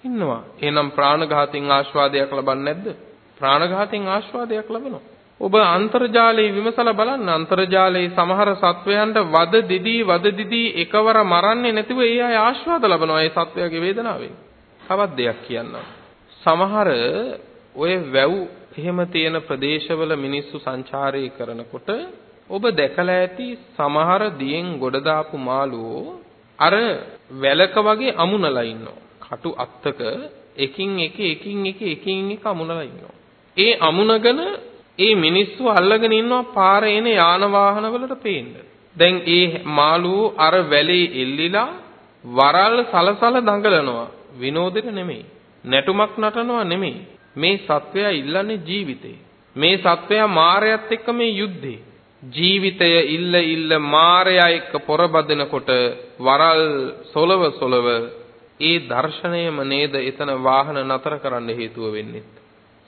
ඉන්නවා. එහෙනම් ප්‍රාණඝාතයෙන් ආස්වාදයක් ලබන්නේ නැද්ද? ප්‍රාණඝාතයෙන් ආස්වාදයක් ලබනවා. ඔබ අන්තර්ජාලයේ විමසලා බලන්න අන්තර්ජාලයේ සමහර සත්වයන්ට වද දිදී වද දිදී එකවර මරන්නේ නැතිව ඒ අය ආස්වාද ලබනවා ඒ සත්වයාගේ වේදනාවෙන්. තවත් දෙයක් කියන්නම්. සමහර ඔය වැව් එහෙම තියෙන ප්‍රදේශවල මිනිස්සු සංචාරය කරනකොට ඔබ දැකලා ඇති සමහර දියෙන් ගොඩ දාපු මාළුවෝ අර වැලක වගේ අමුණලා ඉන්නවා. කටු අත්තක එකින් එක එකින් එක එකින් එක අමුණලා ඉන්නවා. ඒ අමුණගෙන ඒ මිනිස්සු අල්ලගෙන ඉන්නවා පාරේ එන යාන වාහන වලට පේන්න. දැන් ඒ මාළුවෝ අර වැලේ එල්ලිලා වරල් සලසල දඟලනවා. විනෝදෙට නෙමෙයි. නැටුමක් නටනවා නෙමෙයි. මේ සත්වයා ඉල්ලන්නේ ජීවිතේ. මේ සත්වයා මායයත් එක්ක මේ යුද්ධේ. ජීවිතය ඉල්ල ඉල්ල මායя එක්ක පොරබදිනකොට වරල් සොලව සොලව ඒ දර්ශනයම නේද එතන වාහන නතර කරන්න හේතුව වෙන්නේ.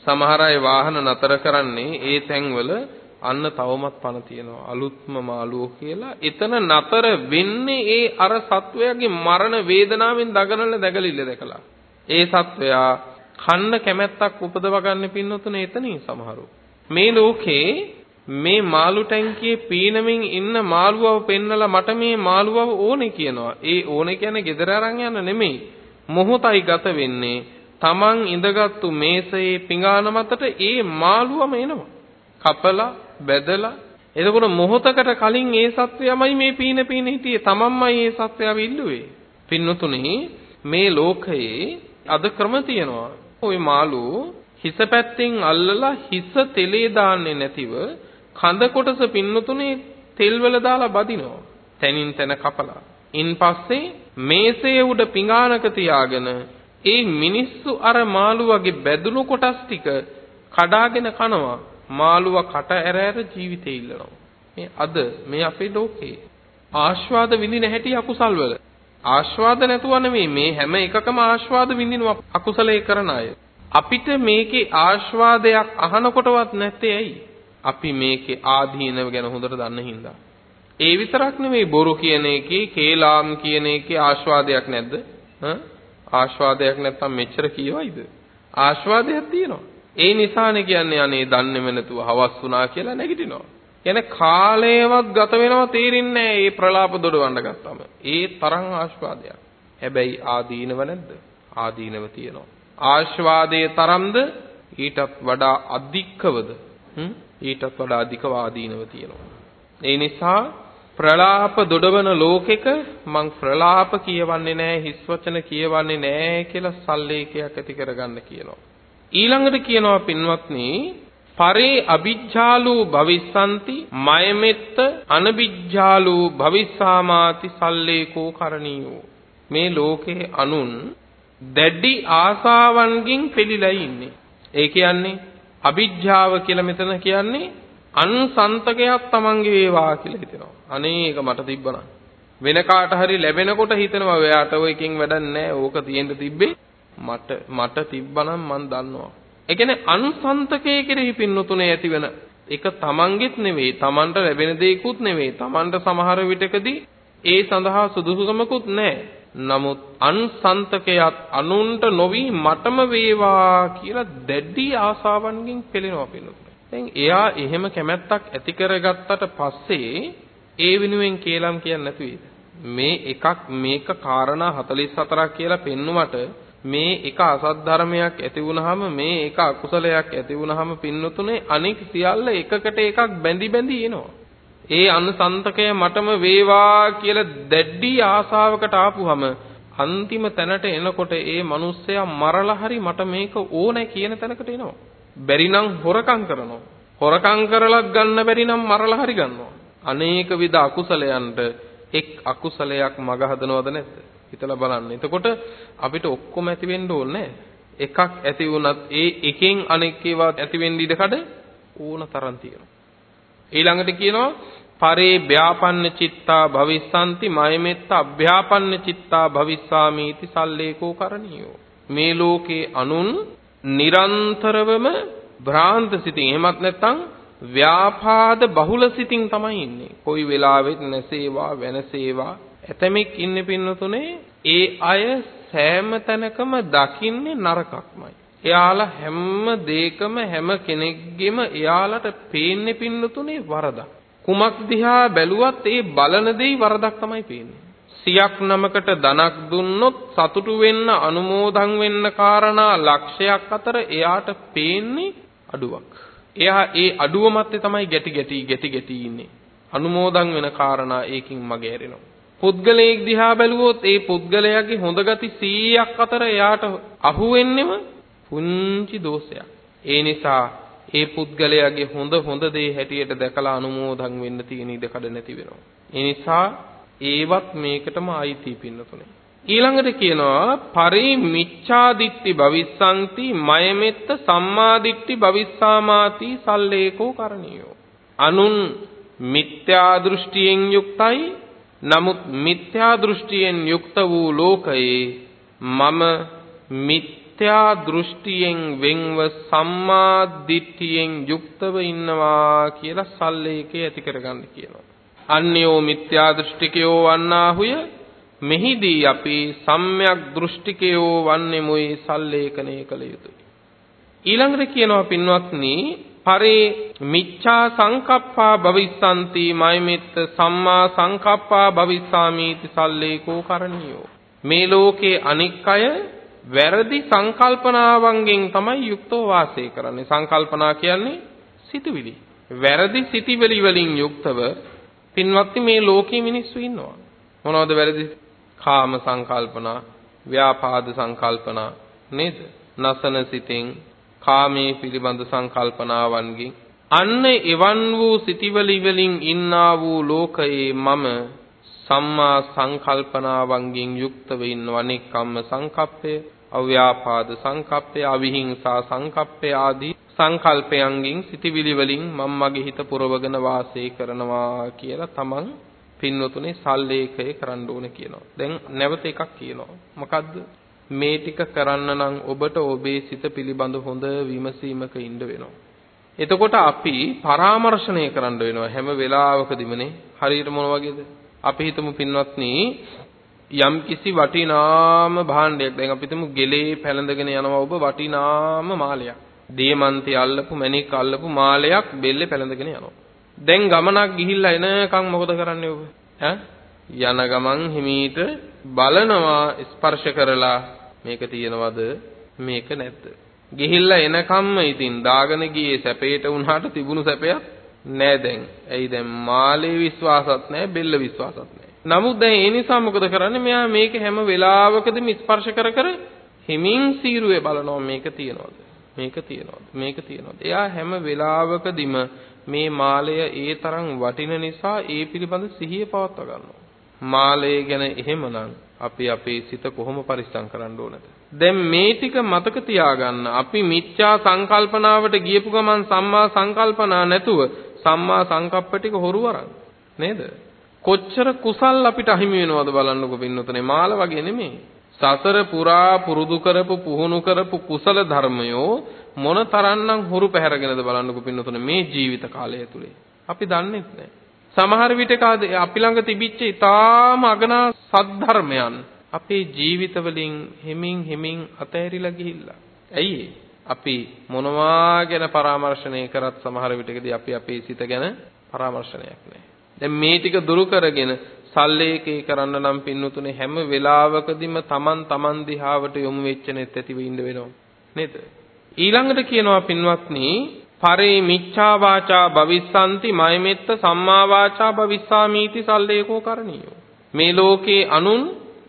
සමහර අය වාහන නතර කරන්නේ ඒ තැන්වල අන්න තවමත් පණ තියෙනවා අලුත්ම මාළුවෝ කියලා. එතන නතර වෙන්නේ ඒ අර සත්වයාගේ මරණ වේදනාවෙන් දගනල දැගලිල්ල දැකලා. ඒ සත්වයා කන්න කැමැත්තක් උපදව ගන්න පින්නතුනේ එතනින් සමහරු. මේ ලෝකේ මේ මාළු ටැංකියේ පීනමින් ඉන්න මාළුවව පෙන්නලා මට මේ මාළුවව ඕනේ කියනවා. ඒ ඕනේ කියන්නේ gedara අරන් යන්න නෙමෙයි. මොහොතයි ගත වෙන්නේ. Taman ඉඳගත්තු මේසයේ පිඟාන මතට ඒ මාළුවම එනවා. කපලා බෙදලා එතකොට මොහොතකට කලින් ඒ සත්වයමයි මේ පීන පීන හිටියේ. Tamanමයි ඒ සත්වයව ඉල්ලුවේ. පින්නතුනේ මේ ලෝකයේ අද ක්‍රම තියෙනවා. ওই මාළු හිස පැත්තෙන් අල්ලලා හිස තෙලේ දාන්නේ නැතිව කඳ කොටස පින්නතුනේ තෙල් වල දාලා බදිනවා. තනින් තන කපලා. ඉන්පස්සේ මේසේ උඩ පිඟානක තියාගෙන ඒ මිනිස්සු අර මාළුවගේ බැදුණු කොටස් ටික කඩාගෙන කනවා. මාළුව කට ඇර ඇර ජීවිතේ ඉල්ලනවා. මේ අද මේ අපේ ලෝකේ ආස්වාද විඳින හැටි අකුසල් වල ආස්වාද නැතුව නෙමෙයි මේ හැම එකකම ආස්වාද විඳිනවා අකුසලයේ කරන අය. අපිට මේකේ ආස්වාදයක් අහනකොටවත් නැත්තේ ඇයි? අපි මේකේ ආදීනව ගැන හොඳට දන්න හින්දා. ඒ විතරක් නෙමෙයි බොරු කියන එකේ, කේලාම් කියන එකේ ආස්වාදයක් නැද්ද? ආස්වාදයක් නැත්තම් මෙච්චර කියවයිද? ආස්වාදයක් තියෙනවා. ඒ නිසානේ කියන්නේ අනේ දන්නේම නැතුව හවස් වුණා කියලා නැගිටිනවා. කියන්නේ කාලයවත් ගත වෙනව තේරෙන්නේ නැහැ මේ ප්‍රලාප දොඩවන්න ගත්තම. ඒ තරම් ආස්වාදයක්. හැබැයි ආදීනව නැද්ද? ආදීනව තියෙනවා. ආස්වාදයේ තරම්ද ඊටත් වඩා අධික්කවද? ඊටත් වඩා අධික ආදීනව තියෙනවා. ඒ නිසා ප්‍රලාප දොඩවන ලෝකෙක මං ප්‍රලාප කියවන්නේ නැහැ හිස් වචන කියවන්නේ නැහැ කියලා සල්ලේඛයක් ඇති කරගන්න කියනවා. ඊළඟට කියනවා පින්වත්නි පරේ අවිජ්ජාලෝ භවිස්සanti මයමෙත්ත අනවිජ්ජාලෝ භවිස්සාමාති සල්ලේකෝ කරණීයෝ. මේ ලෝකේ අනුන් දැඩි ආසාවන්ගෙන් පෙළිලා ඉන්නේ. ඒ කියන්නේ අවිජ්ජාව කියලා මෙතන කියන්නේ අන්සන්තකයක් Tamange වේවා කියලා හිතෙනවා. අනේ ඒක මට තිබ්බනම්. වෙන කාට හරි ලැබෙනකොට හිතෙනවා ඔයාට ඔය එකකින් වැඩක් නැහැ. ඕක තියෙන්න තිබ්බේ මට මට තිබ්බනම් මං දන්නවා. ඒ කියන්නේ අනුසන්තකයේ කෙරෙහි පින්නතුනේ ඇතිවෙන එක තමන්ගෙත් නෙවෙයි තමන්ට ලැබෙන දෙයක්ුත් නෙවෙයි. තමන්ට සමහර විටකදී ඒ සඳහා සුදුසුකමකුත් නැහැ. නමුත් අන්සන්තකයක් අනුන්ට නොවි මටම වේවා කියලා දැඩි ආසාවන්ගෙන් පෙළෙනවා පින්නතුනේ. දැන් එයා එහෙම කැමැත්තක් ඇති කරගත්තට පස්සේ ඒ වෙනුවෙන් කේලම් කියන්නේ නැති වේද? මේ එකක් මේක කාරණා 44ක් කියලා පෙන්නුවට මේ එක අසත් ධර්මයක් ඇති වුනහම මේ එක අකුසලයක් ඇති වුනහම පින්නතුනේ අනික් සියල්ල එකකට එකක් බැඳි බැඳි එනවා. ඒ අනුසන්තකය මටම වේවා කියලා දැඩි ආසාවකට ආපුහම අන්තිම තැනට එනකොට ඒ මිනිස්සයා මරලා හරි මට මේක ඕනේ කියන තැනකට එනවා. බැරි නම් හොරකම් කරනවා. හොරකම් කරලත් ගන්න බැරි නම් මරලා හරි ගන්නවා. අනේක විද අකුසලයන්ට එක් අකුසලයක් මග හදනවද නැද්ද? හිතලා බලන්න. එතකොට අපිට ඔක්කොම ඇති වෙන්න ඕනේ එකක් ඇති වුණත් ඒ එකෙන් අනෙක් ඒවා ඇති වෙන්න ඉඩ කඩ ඕන තරම් තියෙනවා. ඊළඟට කියනවා පරේ ව්‍යාපන්න චිත්තා භවිස්සanti මයමෙත්ත අභ්‍යාපන්න චිත්තා භවිස්සාමීති සල්ලේකෝ කරණියෝ මේ ලෝකේ අනුන් නිරන්තරවම භ්‍රාන්ත සිතින් එහෙමත් නැත්නම් ව්‍යාපාද බහුල සිතින් තමයි ඉන්නේ. කොයි වෙලාවෙත් නැසේවා වෙනසේවා ඇතමෙක් ඉන්නේ පින්නතුනේ ඒ අය සෑම තැනකම දකින්නේ නරකක්මයි. එයාලා හැම දෙයකම හැම කෙනෙක්ගෙම එයාලට පේන්නේ පින්නතුනේ වරදක්. කුමක් දිහා බැලුවත් ඒ බලන දෙයි වරදක් තමයි පේන්නේ. සියක් නමකට ධනක් දුන්නොත් සතුටු වෙන්න අනුමෝදන් වෙන්න කාරණා ලක්ෂයක් අතර එයාට පේන්නේ අඩුවක්. එයා ඒ අඩුව මැත්තේ තමයි ගැටි ගැටි ගැටි ගැටි ඉන්නේ. අනුමෝදන් වෙන කාරණා ඒකින් මගේ ඇරෙනවා. පුද්ගලයෙක් දිහා බැලුවොත් ඒ පුද්ගලයාගේ හොඳ ගති 100ක් අතර එයාට අහු වෙන්නෙම පුංචි දෝෂයක්. ඒ නිසා ඒ පුද්ගලයාගේ හොඳ හොඳ දේ හැටියට දැකලා අනුමෝදන් වෙන්න තියෙන ඉඩකඩ නැති වෙනවා. ඒ නිසා ඒවත් මේකටම අයිති පින්නතුනේ. ඊළඟට කියනවා පරිමිච්ඡාදික්ටි භවිස්සanti මයමෙත්ත සම්මාදික්ටි භවිස්සාමාති සල්ලේකෝ කරණියෝ. අනුන් මිත්‍යා දෘෂ්ටියෙන් යුක්තයි නමුත් මිත්‍යා දෘෂ්ටියෙන් යුක්ත වූ ලෝකයේ මම මිත්‍යා දෘෂ්ටියෙන් වෙන්ව සම්මා දිට්ඨියෙන් යුක්තව ඉන්නවා කියලා සල්ලේකේ ඇති කරගන්න කියනවා. අන්‍යෝ මිත්‍යා දෘෂ්ටිකයෝ වන්නාහුය. මෙහිදී අපි සම්‍යක් දෘෂ්ටිකයෝ වන්නෙමුයි සල්ලේඛනය කළ යුතුයි. ඊළඟට කියනවා පින්වත්නි පරේ මිච්ඡා සංකප්පා භවිස්සanti මයමෙත්ත සම්මා සංකප්පා භවිස්සාමීති සල්ලේකෝ කරණියෝ. මේ ලෝකේ අනික් අය වැරදි සංකල්පනාවන්ගෙන් තමයි යුක්තව වාසය කරන්නේ. සංකල්පනා කියන්නේ සිතුවිලි. වැරදි සිතිවිලි වලින් යුක්තව පින්වත්නි මේ ලෝකේ මිනිස්සු ඉන්නවා. මොනවද වැරදි? කාම සංකල්පනා ව්‍යාපාද සංකල්පනා නේද? නසන සිතෙන් කාමයේ පිළිබඳ සංකල්පනාවන්ගෙන්. අන්න එවන් වූ සිටිවලි වලින් ඉන්නා වූ ලෝකයේ මම සම්මා සංකල්පනාවන්ගෙන් යුක්තව ඉන්නව. අනෙක්කම්ම සංකප්පය අව්‍යාපාද සංකප්පය අවිහිංසා සංකප්පය ආදී සංකල්පයන්ගෙන් සිටිවිලි වලින් මම මගේ හිත පුරවගෙන වාසය කරනවා කියලා තමන් පින්නතුනේ සල්ලේඛය කරන්න ඕන කියනවා. දැන් නැවත එකක් කියනවා. මොකද්ද? මේ ටික කරන්න නම් ඔබට ඔබේ සිත පිළිබඳ හොඳ විමසීමක ඉන්න වෙනවා. එතකොට අපි පරාමර්ශණය කරන්න වෙනවා හැම වෙලාවකදීමනේ. හරියට මොන වගේද? අපි හිතමු පින්වත්නි යම් කිසි වටිනාම භාණ්ඩයක් දැන් අපි හිතමු ගෙලේ පැලඳගෙන යනවා ඔබ වටිනාම මාලයක්. දියමන්ති අල්ලපු මණික් අල්ලපු මාලයක් බෙල්ලේ පැලඳගෙන යනවා. දැන් ගමනක් ගිහිල්ලා එනකන් මොකද කරන්නේ ඔබ? ඈ? යන ගමන් හිමීට බලනවා ස්පර්ශ කරලා මේක තියෙනවද මේක නැද්ද? ගිහිල්ලා එනකම්ම ඉතින් දාගෙන ගියේ සැපේට වුණාට තිබුණු සැපයක් නෑ දැන්. ඇයි දැන් මාළේ විශ්වාසත් නෑ බෙල්ල විශ්වාසත් නෑ. නමුත් දැන් ඒ නිසා මොකද කරන්නේ? මෙයා මේක හැම වෙලාවකදීම ස්පර්ශ කර කර හිමින් සීරුවේ බලනවා මේක තියෙනවද. මේක තියෙනවද මේක තියෙනවද එයා හැම වෙලාවකදීම මේ මාලය ඒ තරම් වටින නිසා ඒ පිළිබඳ සිහිය පවත්වා ගන්නවා මාලය ගැන එහෙමනම් අපි අපේ සිත කොහොම පරිස්සම් කරන්න ඕනද? දැන් මේ ටික මතක තියාගන්න. අපි මිච්ඡා සංකල්පනාවට ගියපු ගමන් සම්මා සංකල්පනා නැතුව සම්මා සංකප්ප ටික හොරු වරන්. නේද? කොච්චර කුසල් අපිට අහිමි වෙනවද බලන්නකො පින්නතනේ මාල වගේ නෙමෙයි. සසර පුරා පුරුදු කරපු පුහුණු කරපු කුසල ධර්මයෝ මොන තරම්නම් හුරු පැහැරගෙනද බලන්නකො පින්නතනේ මේ ජීවිත කාලය තුලේ. අපි දන්නේ නැහැ. සමහර විටක අපි ළඟ තිබිච්ච ඊටාම අගනා සද්ධර්මයන් අපේ ජීවිතවලින් හිමින් හිමින් අතහැරිලා ගිහිල්ලා. ඇයි අපි මොනවා ගැන පරාමර්ශණය කරත් සමහර විටකදී අපි අපේ සිත ගැන පරාමර්ශනයක් නැහැ. දැන් මේ ටික දුරු කරගෙන සල්ලේකේ කරන්න නම් පින්නතුනේ හැම වෙලාවකදීම Taman Taman දිහාවට යොමු වෙච්ච net ඇතිව ඉන්න වෙනවා. නේද? ඊළඟට කියනවා පින්වත්නි පරේ මිච්ඡා වාචා භවිස්සanti මයමෙත්ත සම්මා වාචා භවිස්සාමීති සල්ලේකෝ කරණියෝ මේ ලෝකේ අනුන්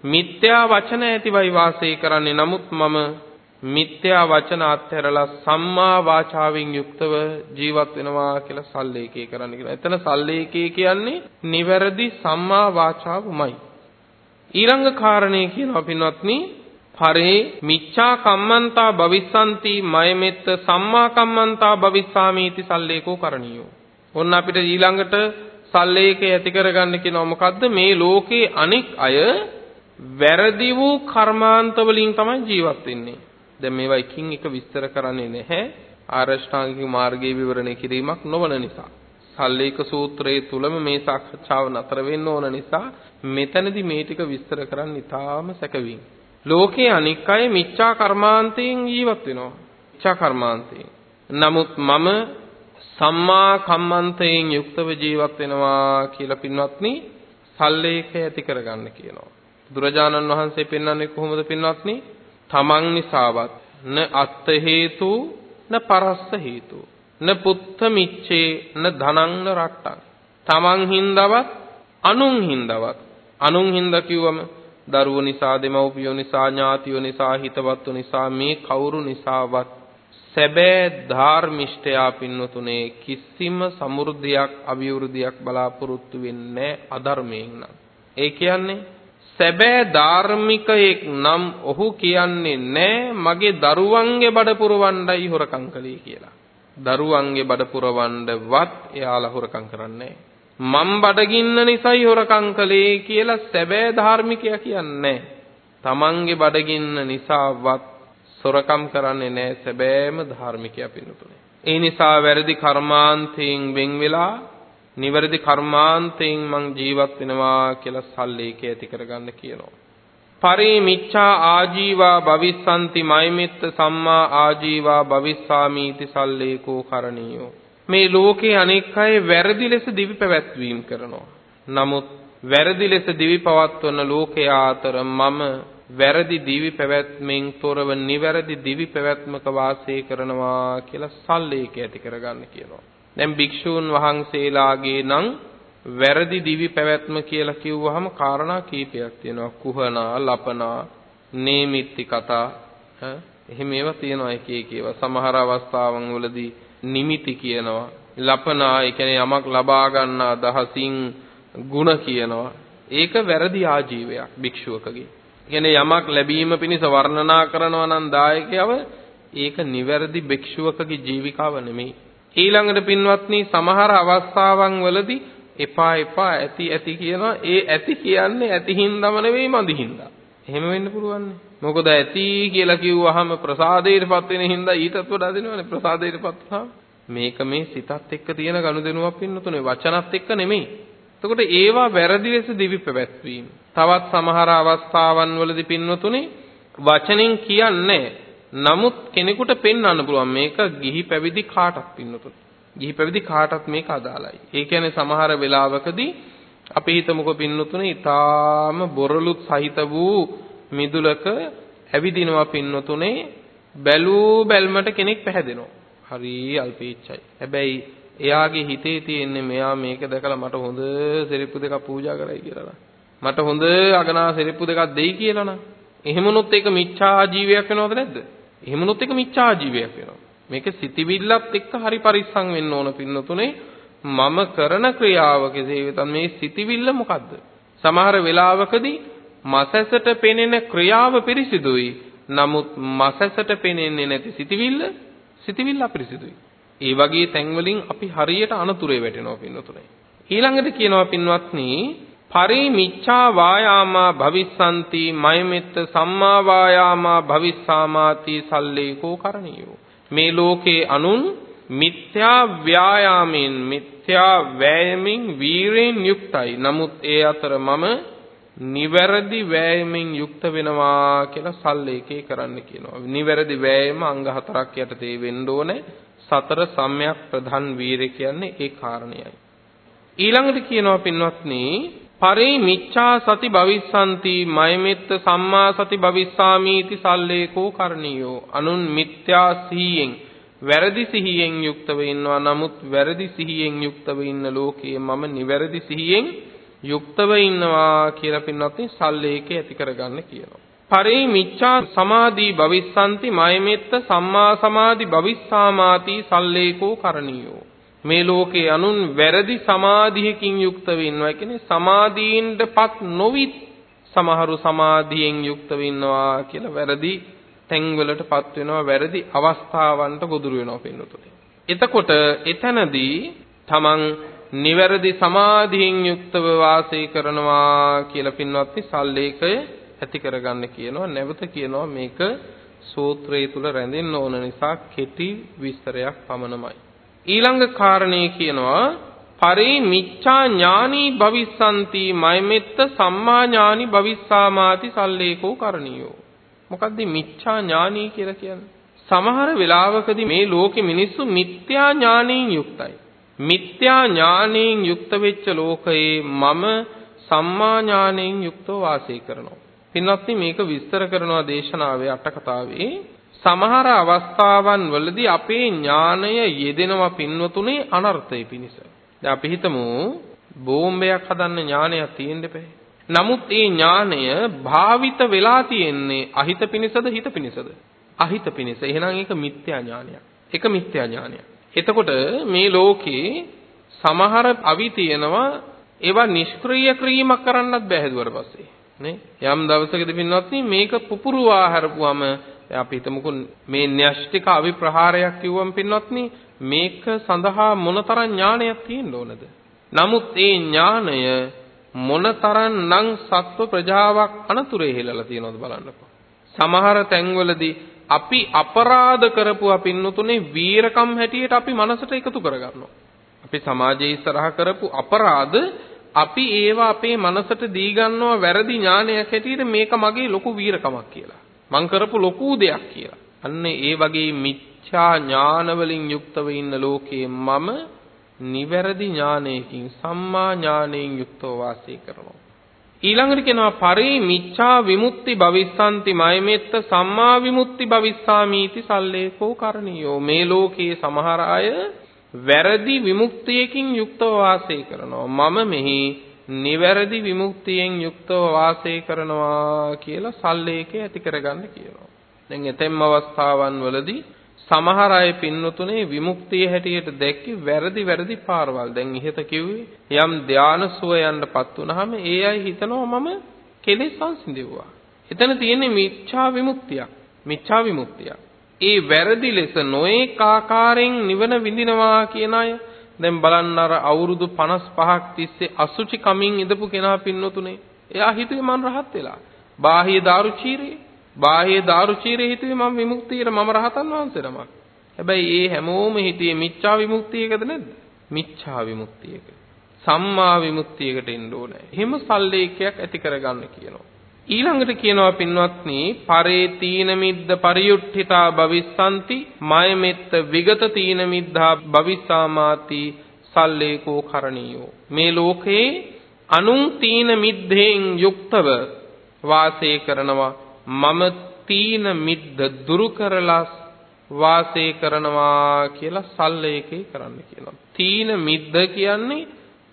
මිත්‍යා වචන ඇතිවයි වාසය කරන්නේ නමුත් මම මිත්‍යා වචන අත්හැරලා සම්මා වාචාවෙන් යුක්තව ජීවත් වෙනවා කියලා සල්ලේකේ කරන්න කියලා. එතන සල්ලේකේ කියන්නේ නිවැරදි සම්මා වාචාවමයි. ඊළඟ කාරණේ කියනවා පින්වත්නි පරේ මිච්ඡා කම්මන්තා භවිස්සanti මයමෙත්ත සම්මා කම්මන්තා භවිස්සාමීති සල්ලේකෝ කරණියෝ ඔන්න අපිට ඊළඟට සල්ලේකේ ඇති කරගන්න කියනවා මොකද්ද මේ ලෝකේ අනික් අය වැරදි වූ කර්මාන්ත වලින් තමයි ජීවත් වෙන්නේ. දැන් මේවා එකින් එක විස්තර කරන්නේ නැහැ. ආරෂ්ඨාංගික මාර්ගයේ විවරණය කිරීමක් නොවන නිසා. සල්ලේක සූත්‍රයේ තුලම මේ සාකච්ඡාව නතර වෙන්න ඕන නිසා මෙතනදී මේ ටික විස්තර කරන්න ඉතාම සැකවින්. ලෝකේ අනික් අය මිච්ඡා කර්මාන්තයෙන් ජීවත් වෙනවා. මිච්ඡා කර්මාන්තයෙන්. නමුත් මම සම්මා කම්මන්තයෙන් යුක්තව ජීවත් වෙනවා කියලා පින්වත්නි සල්ලේඛය ඇති කරගන්න කියනවා. බුදුරජාණන් වහන්සේ පෙන්වන්නේ කොහොමද පින්වත්නි? තමන් නිසාවත් න අත්ථ හේතු න පරස්ස හේතු න පුත්ත මිච්ඡේ න ධනං න රට්ටං. තමන් හින්දවත් අනුන් හින්දවත්. අනුන් හින්දා කිව්වම දරුවෝ නිසා දෙමව්පියෝ නිසා ඥාතියෝ නිසා හිතවත්තු නිසා මේ කවුරු නිසාවත් සැබෑ ධාර්මිෂ්ඨයා පින්නතුනේ කිසිම සමෘද්ධියක් අභිවෘද්ධියක් බලාපොරොත්තු වෙන්නේ අධර්මයෙන් නම්. ඒ කියන්නේ සැබෑ ධාර්මිකයෙක් නම් ඔහු කියන්නේ නෑ මගේ දරුවන්ගේ බඩ පුරවණ්ඩයි හොරකම් කළේ කියලා. දරුවන්ගේ බඩ පුරවණ්ඩවත් එයාලා හොරකම් කරන්නේ නෑ. මම් බඩගින්න නිසයි හොරකම් කළේ කියලා සැබෑ ධාර්මිකයා කියන්නේ තමන්ගේ බඩගින්න නිසාවත් සොරකම් කරන්නේ නැහැ සැබෑම ධාර්මිකයා පින්නතුනේ. ඒ නිසා වැරදි කර්මාන්තයෙන් වෙන් වෙලා නිවැරදි කර්මාන්තයෙන් මං ජීවත් වෙනවා කියලා සල්ලේකේ ඇති කරගන්න කියනවා. පරිමිච්ඡා ආජීවා භවිස්සanti මයිමිත්ත සම්මා ආජීවා භවිස්සාමීති සල්ලේකෝ කරණීයෝ මේ ලෝකේ අනෙක් අය වැරදි ලෙස දිවි පැවැත්වීම කරනවා. නමුත් වැරදි ලෙස දිවි පවත්වන ලෝකයා අතර මම වැරදි දිවි පැවැත්මෙන් තොරව නිවැරදි දිවි පැවැත්මක වාසය කරනවා කියලා සල්ලේක ඇති කරගන්න කියනවා. දැන් භික්ෂූන් වහන්සේලාගේ නම් වැරදි දිවි පැවැත්ම කියලා කිව්වහම කාරණා කීපයක් තියෙනවා. කුහනා, ලපනා, නේමිත්ති කතා එහෙම ඒවා තියෙනවා එක එක ඒවා. සමහර අවස්ථාවන් වලදී නිමිති කියනවා. ලපනා ඒ කියන්නේ යමක් ලබා ගන්න අදහසින් ಗುಣ කියනවා. ඒක වැරදි ආජීවයක් භික්ෂුවකගේ. කියන්නේ යමක් ලැබීම පිණිස වර්ණනා කරනවා නම් දායකයව ඒක නිවැරදි භික්ෂුවකගේ ජීවිකාව නෙමෙයි. ඊළඟට පින්වත්නි සමහර අවස්ථාවන් වලදී එපා එපා ඇති ඇති කියනවා ඒ ඇති කියන්නේ ඇති හින්දාම නෙවෙයි මදි හින්දා. එහෙම වෙන්න පුළුවන් මොකද ඇති කියලා කිව්වහම ප්‍රසාදයටපත් වෙන හින්දා ඊටත් වඩා දෙනවනේ ප්‍රසාදයටපත් වුණාම. මේක මේ සිතත් එක්ක තියෙන ගනුදෙනුවක් පින්නතුනේ වචනත් එක්ක නෙමෙයි. එතකොට ඒවා වැරදි ලෙස දිවි පැවැත්වීම. තවත් සමහර අවස්ථාවන් වලදී පින්නතුනේ වචනෙන් කියන්නේ නමුත් කෙනෙකුට පෙන්වන්න පුළුවන් මේක ගිහි පැවිදි කාටත් පින්නතුනේ. ගිහි පැවිදි කාටත් මේක අදාළයි. ඒ කියන්නේ සමහර වෙලාවකදී අපි හිතමුකෝ පින්නතුනේ ඊටාම බොරලුත් සහිත වූ මිදුලක ඇවිදිනවා පින්නතුනේ බැලූ බැල්මට කෙනෙක් පැහැදෙනවා. හරි අල්පීච්චයි. හැබැයි එයාගේ හිතේ තියෙන්නේ මෙයා මේක දැකලා මට හොඳ සෙරිප්පු දෙකක් පූජා කරයි කියලා මට හොඳ අගනා සෙරිප්පු දෙකක් දෙයි කියලා නම් එහෙමනොත් ඒක මිච්ඡා ජීවයක් වෙනවද නැද්ද? එහෙමනොත් ඒක මිච්ඡා ජීවයක් වෙනවා. මේක සිතිවිල්ලත් එක්ක හරි පරිස්සම් වෙන්න ඕන පින්නතුනේ මම කරන ක්‍රියාව කෙසේ වෙතත් මේ සිතිවිල්ල මොකද්ද? සමහර වෙලාවකදී මසැසට පෙනෙන ක්‍රියාව පිරිසිදුයි. නමුත් මසැසට පෙනෙන්නේ නැති සිතිවිල්ල සිතිවිල්ල අපිරිසිදුයි. ඒ වගේ තැන්වලින් අපි හරියට අනතුරේ වැටෙනවා පින්නතුනේ. ඊළඟට කියනවා පින්වත්නි පරිමිච්ඡා වායාමා භවිස්සanti මයමෙත්ත සම්මා වායාමා භවිස්සාමාති සල්ලේකෝ කරණියෝ මේ ලෝකේ අනුන් මිත්‍යා ව්‍යායාමෙන් මිත්‍යා වෑයමින් වීරෙන් යුක්තයි. නමුත් ඒ අතර මම නිවැරදි වෑයමෙන් යුක්ත වෙනවා කියලා සල්ලේකේ කරන්න කියනවා. නිවැරදි වෑයම අංග හතරක් යටතේ වෙන්න ඕනේ. සතර සම්‍යක් ප්‍රධාන වීරය කියන්නේ ඒ කාරණයයි. ඊළඟට කියනවා පින්වත්නි පරේ මිච්ඡා සති භවිස්සanti මයමෙත්ත සම්මා සති භවිස්සාමීති සල්ලේකෝ කරණියෝ අනුන් මිත්‍යා සිහියෙන් වැරදි සිහියෙන් යුක්තව ඉන්නවා නමුත් වැරදි සිහියෙන් යුක්තව ඉන්න ලෝකයේ මම නිවැරදි සිහියෙන් යුක්තව ඉන්නවා කියලා පින්වත්නි සල්ලේකේ ඇති කරගන්න කියනවා. පරේ මිච්ඡා සමාධි භවිස්සanti මයමෙත්ත සම්මා සමාධි භවිස්සාමාති සල්ලේකෝ කරණියෝ. මේ ලෝකේ අනුන් වැරදි සමාධියකින් යුක්තව ඉන්නවා. කියන්නේ සමාධීන්ටපත් නොවිත් සමහරු සමාධියෙන් යුක්තව ඉන්නවා කියලා වැරදි තැන්වලටපත් වෙනවා වැරදි අවස්ථාවන්ට ගොදුරු වෙනවා පින්නතුනේ. එතකොට එතනදී තමන් නිවැරදි සමාධියෙන් යුක්තව වාසය කරනවා කියලා පින්වත්නි සල්ලේකය ඇති කරගන්න කියනවා. නැවත කියනවා මේක සූත්‍රය තුල රැඳෙන්න ඕන නිසා කෙටි විස්තරයක් පමණමයි. ඊළඟ කාරණේ කියනවා පරේ මිච්ඡා ඥානී භවිස්සanti මයමෙත්ත සම්මා ඥානි භවිස්සාමාති සල්ලේකෝ කරණියෝ. මොකද්ද මිච්ඡා ඥානී කියලා කියන්නේ? සමහර වෙලාවකදී මේ ලෝකෙ මිනිස්සු මිත්‍යා ඥානයෙන් යුක්තයි. මිත්‍යා ඥානයෙන් යුක්ත වෙච්ච ලෝකයේ මම සම්මා ඥානයෙන් යුක්තව වාසය කරනවා. පින්වත්නි මේක විස්තර කරනවා දේශනාවේ අට කතාවේ සමහර අවස්ථාවන් වලදී අපේ ඥානය යෙදෙනවා පින්වතුනේ අනර්ථය පිණිස. දැන් අපි හිතමු බෝම්බයක් හදන්න ඥානයක් තියෙන්න බෑ. නමුත් මේ ඥානය භාවිත වෙලා තියෙන්නේ අහිත පිණිසද හිත පිණිසද? අහිත පිණිස. එහෙනම් ඒක මිත්‍යා ඥානයක්. ඒක මිත්‍යා ඥානයක්. එතකොට මේ ලෝකේ සමහර අවි තියෙනවා ඒවා නිෂ්ක්‍රීය ක්‍රීමක් කරන්නත් බෑ හැදුවට පස්සේ නේ යම් දවසකදී පින්වත්නි මේක පුපුරුවා හරපුවම අපි හිතමුකෝ මේ න්‍යෂ්ටික අවි ප්‍රහාරයක් කිව්වම පින්වත්නි මේක සඳහා මොනතරම් ඥානයක් තියෙන්න ඕනද නමුත් ඒ ඥානය මොනතරම් නම් සත්ව ප්‍රජාවක් අනතුරේ හෙළලා තියෙනවද බලන්නකෝ සමහර තැන්වලදී අපි අපරාධ කරපුවා පින්නතුනේ වීරකම් හැටියට අපි මනසට එකතු කරගන්නවා. අපි සමාජයේ ඉස්සරහ කරපු අපරාධ අපි ඒවා අපේ මනසට දී ගන්නවා වැරදි ඥානයක් හැටියට මේක මගේ ලොකු වීරකමක් කියලා. මං කරපු ලොකු දෙයක් කියලා. අන්න ඒ වගේ මිච්ඡා ඥාන වලින් යුක්තව ඉන්න ලෝකේ මම නිවැරදි ඥානයකින් සම්මා ඥානයෙන් යුක්තව වාසය කරනවා. ඊළඟට කියනවා පරේ මිච්ඡා විමුක්ති භවිස්සanti මයමෙත්ත සම්මා විමුක්ති භවිස්සාමීති සල්ලේකෝ කරණියෝ මේ ලෝකයේ සමහර අය වැරදි විමුක්තියකින් යුක්තව වාසය කරනවා මම මෙහි නිවැරදි විමුක්තියෙන් යුක්තව වාසය කරනවා කියලා සල්ලේකේ ඇති කරගන්න කියනවා දැන් එතෙම් අවස්ථාවන් වලදී සමහර අය පින්නතුනේ විමුක්තිය හැටියට දැක්කේ වැරදි වැරදි පාරවල්. දැන් ඉහත කිව්වේ යම් ධාන සුවයන්ටපත් වුනහම ඒ අය හිතනවා මම කෙලෙස් සංසිඳෙව්වා. එතන තියෙන්නේ මිච්ඡා විමුක්තියක්. මිච්ඡා විමුක්තියක්. ඒ වැරදි ලෙස නොඑක ආකාරයෙන් නිවන විඳිනවා කියන අය දැන් බලන්න අර අවුරුදු 55ක් තිස්සේ අසුචි කමින් ඉඳපු කෙනා පින්නතුනේ. එයා හිතුවේ මං රහත් වෙලා. බාහ්‍ය දාරුචීරේ බාහ්‍ය දාරුචීරේ හිතුවේ මම විමුක්තියට මම රහතන් වහන්සේ නමක්. හැබැයි ඒ හැමෝම හිතියේ මිච්ඡා විමුක්තියකද නැද්ද? මිච්ඡා විමුක්තියක. සම්මා විමුක්තියකට එන්න ඕනේ. එහෙම සල්ලේඛයක් ඇති කරගන්න කියනවා. ඊළඟට කියනවා පින්වත්නි පරේ තීන මිද්ද පරියුට්ඨිතා භවිස්සanti මයමෙත්ත විගත තීන මිද්ධා භවිස්සාමාති සල්ලේකෝ කරණීයෝ මේ ලෝකේ අනුන් තීන මිද්දෙන් යුක්තව වාසය කරනවා මම තීන මිද්ද දුරු කරලා වාසය කරනවා කියලා සල්ලේකේ කරන්න කියනවා. තීන මිද්ද කියන්නේ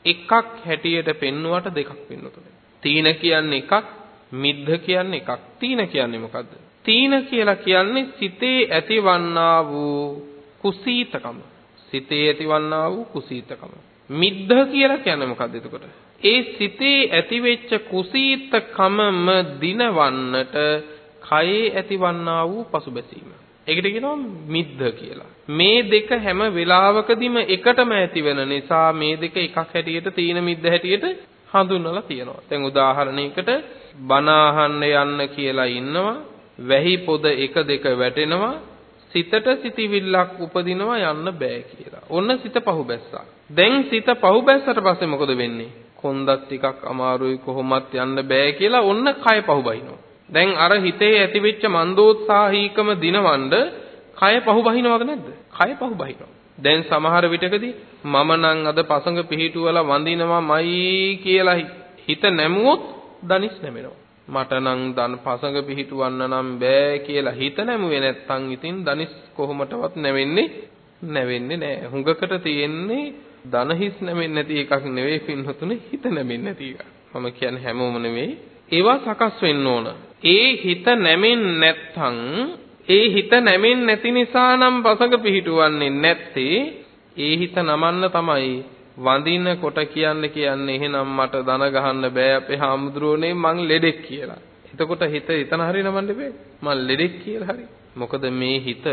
එකක් හැටියට පෙන්නුවට දෙකක් වෙන්නතුනේ. තීන කියන්නේ එකක්, මිද්ද කියන්නේ එකක්. තීන කියන්නේ මොකද්ද? තීන කියලා කියන්නේ සිතේ ඇතිවන්නා වූ කුසීතකම. සිතේ ඇතිවන්නා වූ කුසීතකම. මිද්ද කියලා කියන්නේ මොකද්ද එතකොට? ඒ සිතේ ඇතිවෙච්ච කුසීතකමම දිනවන්නට කයේ ඇතිවන්නා වූ පසුබැසීම. ඒකට කියනවා මිද්ද කියලා. මේ දෙක හැම වෙලාවකදීම එකටම ඇති වෙන නිසා මේ දෙක එකක් හැටියට තීන මිද්ද හැටියට හඳුන්වලා තියෙනවා. දැන් උදාහරණයකට බණ අහන්න යන්න කියලා ඉන්නවා. වැහි පොද එක දෙක වැටෙනවා. සිතට සිතිවිල්ලක් උපදිනවා යන්න බෑ කියලා. ඔන්න සිත පහුබැස්සා. දැන් සිත පහුබැස්සට පස්සේ මොකද වෙන්නේ? කොන්දත් ටිකක් අමාරුයි කොහොමත් යන්න බෑ කියලා ඔන්න කය පහුබහිනවා. දැන් අර හිතේ ඇතිවෙච්ච මන්දෝත්සාහීකම දිනවඬ කය පහුබහිනවද නැද්ද? කය පහුබහිනවා. දැන් සමහර විටකදී මම නම් අද පසඟ පිහිටුවලා වඳිනවාමයි කියලා හිත නැමුවොත් දනිස් නැමෙනවා. මට නම් දන් පසඟ පිහිටුවන්න නම් බෑ කියලා හිත නැමුවේ නැත්තම් ඉතින් දනිස් කොහොමටවත් නැවෙන්නේ නැවෙන්නේ නෑ. හුඟකට තියෙන්නේ ධන හිස් නැමෙන්නේ නැති එකක් නෙවෙයි පින්හතුනේ හිත නැමෙන්නේ නැති එක. මම කියන්නේ හැමෝම නෙවෙයි. ඒවා සකස් වෙන්න ඕන. ඒ හිත නැමෙන්නේ නැත්තම් ඒ හිත නැමෙන්නේ නැති නිසා නම් පසඟ පිහිටුවන්නේ නැත්තේ ඒ හිත නමන්න තමයි වඳින කොට කියන්න කියන්නේ එහෙනම් මට දන ගහන්න බෑ අපේ හාමුදුරුවනේ මං ලෙඩෙක් කියලා. එතකොට හිත එතන හරි නමන්න බෑ. මං ලෙඩෙක් කියලා හරි. මොකද මේ හිත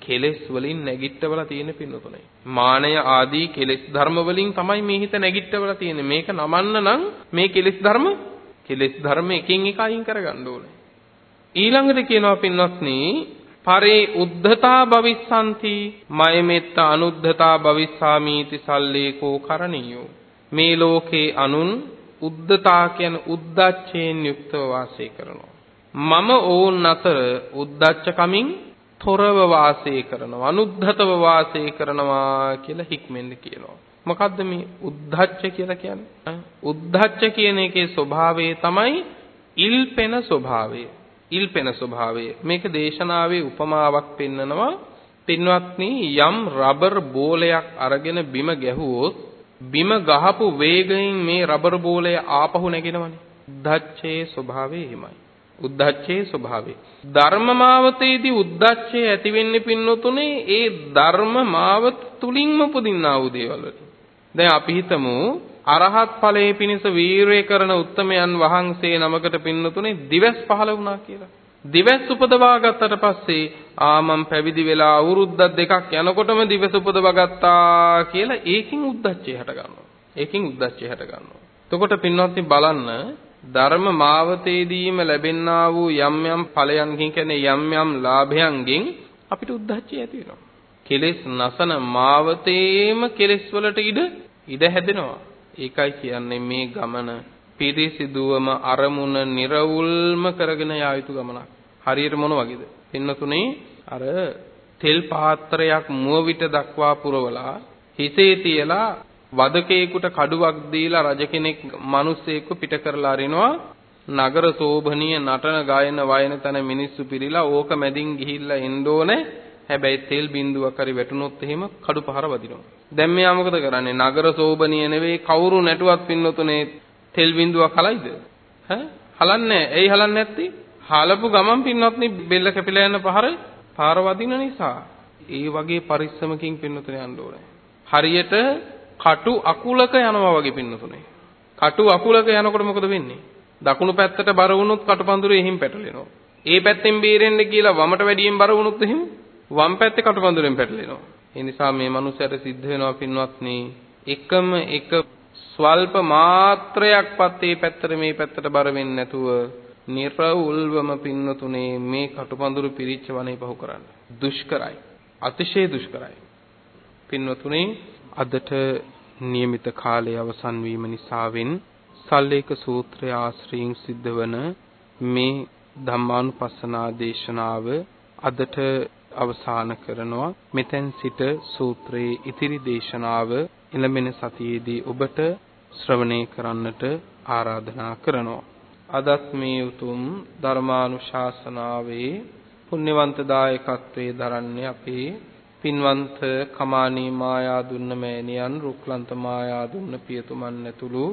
කෙලෙස් වලින් නැගිටවලා තියෙන පින්නතුනේ. මානය ආදී කෙලෙස් ධර්ම වලින් තමයි මේ හිත නැගිටවලා තියෙන්නේ. මේක නමන්න නම් මේ කෙලෙස් ධර්ම කෙලෙස් ධර්ම එකින් එක අයින් කරගන්න ඕනේ. ඊළඟට කියනවා පින්වත්නි පරේ උද්ධතා භවිස්සanti මයමෙත්ත අනුද්ධතා භවිස්සාමීති සල්ලේකෝ කරණියෝ. මේ ලෝකේ අනුන් උද්ධතා කියන උද්දච්චයෙන් යුක්තව වාසය කරනවා. මම ඕන් අතර උද්දච්ච කමින් තොරව වාසය කරනවා අනුද්ධතව වාසය කරනවා කියලා හික්මෙන්ද කියනවා. මොකද්ද මේ උද්ධච්ච කියලා කියන්නේ? උද්ධච්ච කියන එකේ ස්වභාවය තමයි ඉල්පෙන ස්වභාවය. ඉල්පෙන ස්වභාවය මේක දේශනාවේ උපමාවක් පෙන්නනවා පින්වත්නි යම් රබර් බෝලයක් අරගෙන බිම ගැහුවොත් බිම ගහපු වේගයෙන් මේ රබර් බෝලය ආපහු නැගෙනවනේ උද්ධච්චයේ ස්වභාවය එහෙමයි උද්දච්චයේ ස්වභාවය. ධර්ම මාවතේදී උද්දච්චය ඇති වෙන්නේ පින්නතුනේ ඒ ධර්ම මාවත තුලින්ම උපදින්නා වූ දේවල් වලින්. දැන් අපි හිතමු අරහත් ඵලයේ පිණිස වීරය කරන උත්තමයන් වහන්සේ නමකට පින්නතුනේ දිවස් පහළ වුණා කියලා. දිවස් උපදවා ගත්තට පස්සේ ආ මම පැවිදි වෙලා අවුරුද්දක් දෙකක් යනකොටම දිවස් උපදවා ගත්තා කියලා ඒකින් උද්දච්චය හට ගන්නවා. ඒකින් උද්දච්චය හට ගන්නවා. එතකොට පින්වත්නි බලන්න ධර්ම මාවතේදීම ලැබෙන්නා වූ යම් යම් ඵලයන්කින් කියන්නේ යම් යම් ලාභයන්ගෙන් අපිට උද්දච්චය ඇති වෙනවා. කෙලෙස් නසන මාවතේම කෙලෙස් වලට ඉඩ ඉඩ හැදෙනවා. ඒකයි කියන්නේ මේ ගමන පිරිසිදුවම අරමුණ निरවුල්ම කරගෙන යා යුතු ගමනක්. හරියට මොන වගේද? පින්නතුනේ අර තෙල් පාත්‍රයක් මුව විට දක්වා පුරවලා හිසේ තියලා වදකේකට කඩුවක් දීලා රජ කෙනෙක් මිනිස්සෙක්ව පිට කරලා අරිනවා නගර සෝභනීය නටන ගායන වයන තන මිනිස්සු පිරිලා ඕක මැදින් ගිහිල්ලා එන්න ඕනේ හැබැයි තෙල් බින්දුවක් හරි වැටුනොත් එහෙම කඩු පහර වදිනවා දැන් මෙයා මොකද කරන්නේ නගර සෝභනීය නෙවෙයි කවුරු නැටුවත් පින්නතුනේ තෙල් බින්දුවක් හලයිද ඈ හලන්නේ ඇයි හලන්නේ නැත්තේ හලපු ගමන් පින්නත්නි බෙල්ල කැපිලා යන පහර පාර වදින නිසා ඒ වගේ පරිස්සමකින් පින්නතුනේ යන්න ඕනේ හරියට කටු අකුලක යනවා වගේ පින්නතුනේ. කටු අකුලක යනකොට මොකද වෙන්නේ? දකුණු පැත්තට බර වුණොත් කටුපඳුරේ එහිම් පැටලෙනවා. ඒ පැත්තෙන් බේරෙන්න කියලා වමට වැඩියෙන් බර වුණොත් එහෙම වම් පැත්තේ කටුපඳුරෙන් පැටලෙනවා. ඒ නිසා මේ මනුස්සයාට සිද්ධ වෙනවා පින්වත්නි එකම එක ස්වල්ප මාත්‍රයක්වත් මේ පැත්තට මේ පැත්තට බර වෙන්නේ නැතුව නිර්වුල්වම පින්නතුනේ මේ කටුපඳුරු පිරිච්ච වනේ පහු කරන්න. දුෂ්කරයි. අතිශය දුෂ්කරයි. පින්වතුනේ අදට નિયમિત කාලය අවසන් වීම නිසාවෙන් සල්ලේක සූත්‍රය ආශ්‍රයෙන් සිද්ධවන මේ ධම්මානුපස්සනා දේශනාව අදට අවසන් කරනවා. මෙතෙන් සිට සූත්‍රයේ ඉතිරි දේශනාව එළඹෙන සතියේදී ඔබට ශ්‍රවණය කරන්නට ආරාධනා කරනවා. අදත් මේ උතුම් ධර්මානුශාසනාවේ පුණ්‍යවන්ත දායකත්වයේ දරන්නේ අපේ පින්වන්ත කමානී මායාදුන්න මෑණියන් රුක්ලන්ත මායාදුන්න පියතුමන් ඇතුළු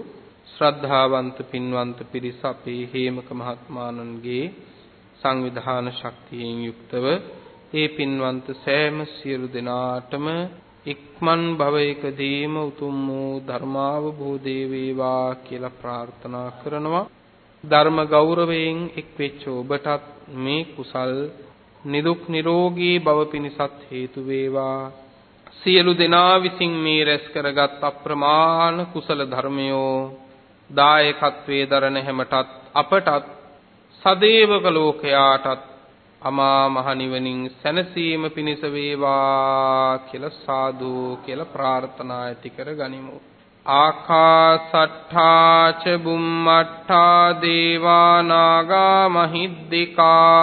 ශ්‍රද්ධාවන්ත පින්වන්ත පිරිස අපේ හේමක මහත්මාණන්ගේ සංවිධාන ශක්තියෙන් යුක්තව ඒ පින්වන්ත සෑම සියලු දෙනාටම ඉක්මන් භවයකදීම උතුම් වූ ධර්මාවබෝධය වේවා කියලා ප්‍රාර්ථනා කරනවා. ධර්ම ගෞරවයෙන් එක් වෙච්ච ඔබටත් මේ කුසල් නිදුක් නිරෝගී භව පිණිසත් හේතු වේවා. සියලු දෙනා විසින් මේ රැස් කරගත් අප්‍රමාණ කුසල ධර්මයෝ දායකත්වයේ දරන හැමටත් අපටත් සදේවක ලෝකයාටත් අමා මහ නිවනින් සැනසීම පිණිස වේවා කියලා සාදු කියලා ප්‍රාර්ථනා ඇති කර ගනිමු. ආකාසට්ඨා ච බුම්මට්ඨා දේවා නාග මහිද්దికා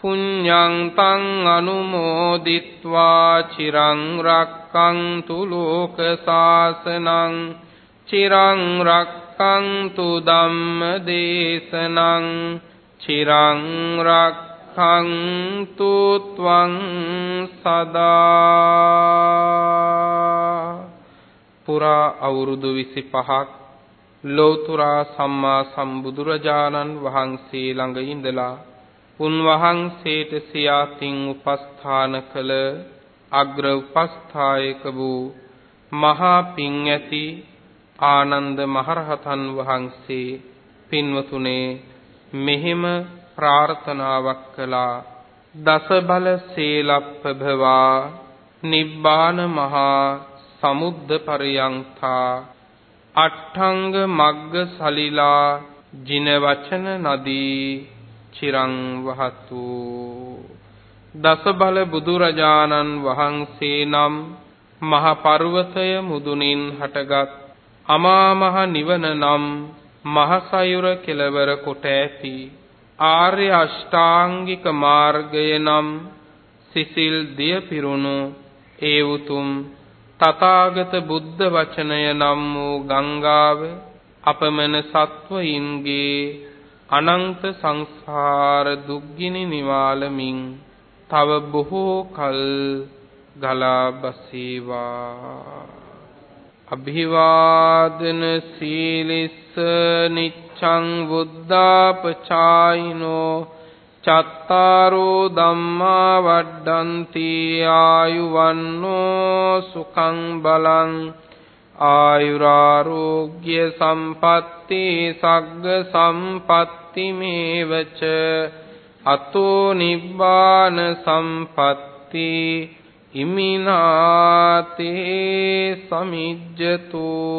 පුඤ්ඤං තං අනුමෝදිත්වා චිරං රක්ඛන්තු ලෝක සාසනං චිරං රක්ඛන්තු ධම්ම දේශනං චිරං රක්ඛන්තු ත්වං සදා පුරා අවුරුදු 25ක් ලෝතුරා සම්මා සම්බුදුරජාණන් වහන්සේ ළඟ ඉඳලා උන්වහන්සේට සියාතින් උපස්ථාන කළ අග්‍ර උපස්ථායක වූ මහා පිං ඇති ආනන්ද මහරහතන් වහන්සේ පින්වතුනේ මෙහෙම ප්‍රාර්ථනාවක් කළා. දස බල සීලප්පභවා නිබ්බාන මහා සමුද්ද පරියංතා අට්ඨංග මග්ග සලිලා ජින වචන නදී චිරං වහතු. දස බල බුදුරජාණන් වහන්සේ නම් මහ පර්වතය මුදුනින් හටගත් අමා මහ නිවන නම් මහ සයුර කෙලවර කොට ඇති. ආර්ය අෂ්ටාංගික මාර්ගය නම් සිසිල් දිය පිරුණු ඒ උතුම් තථාගත බුද්ධ වචනය නම් වූ ගංගාව අපමණ සත්වයින්ගේ අනන්ත සංසාර දුක්ගිනි නිවාලමින් තව බොහෝ කල් ගලා බසීවා. අභිවාදන සීලිස්ස නිච්ඡං බුද්ධාපචායිනෝ චත්තාරෝ ධම්මා වඩ්ඩಂತಿ ආයුවන්නෝ සුඛං බලං ආයුරාෝග්‍ය සම්පatti සග්ග සම්පatti මේවච අතෝ නිබ්බාන සම්පatti ඉමිනාතේ සමිජ්ජතෝ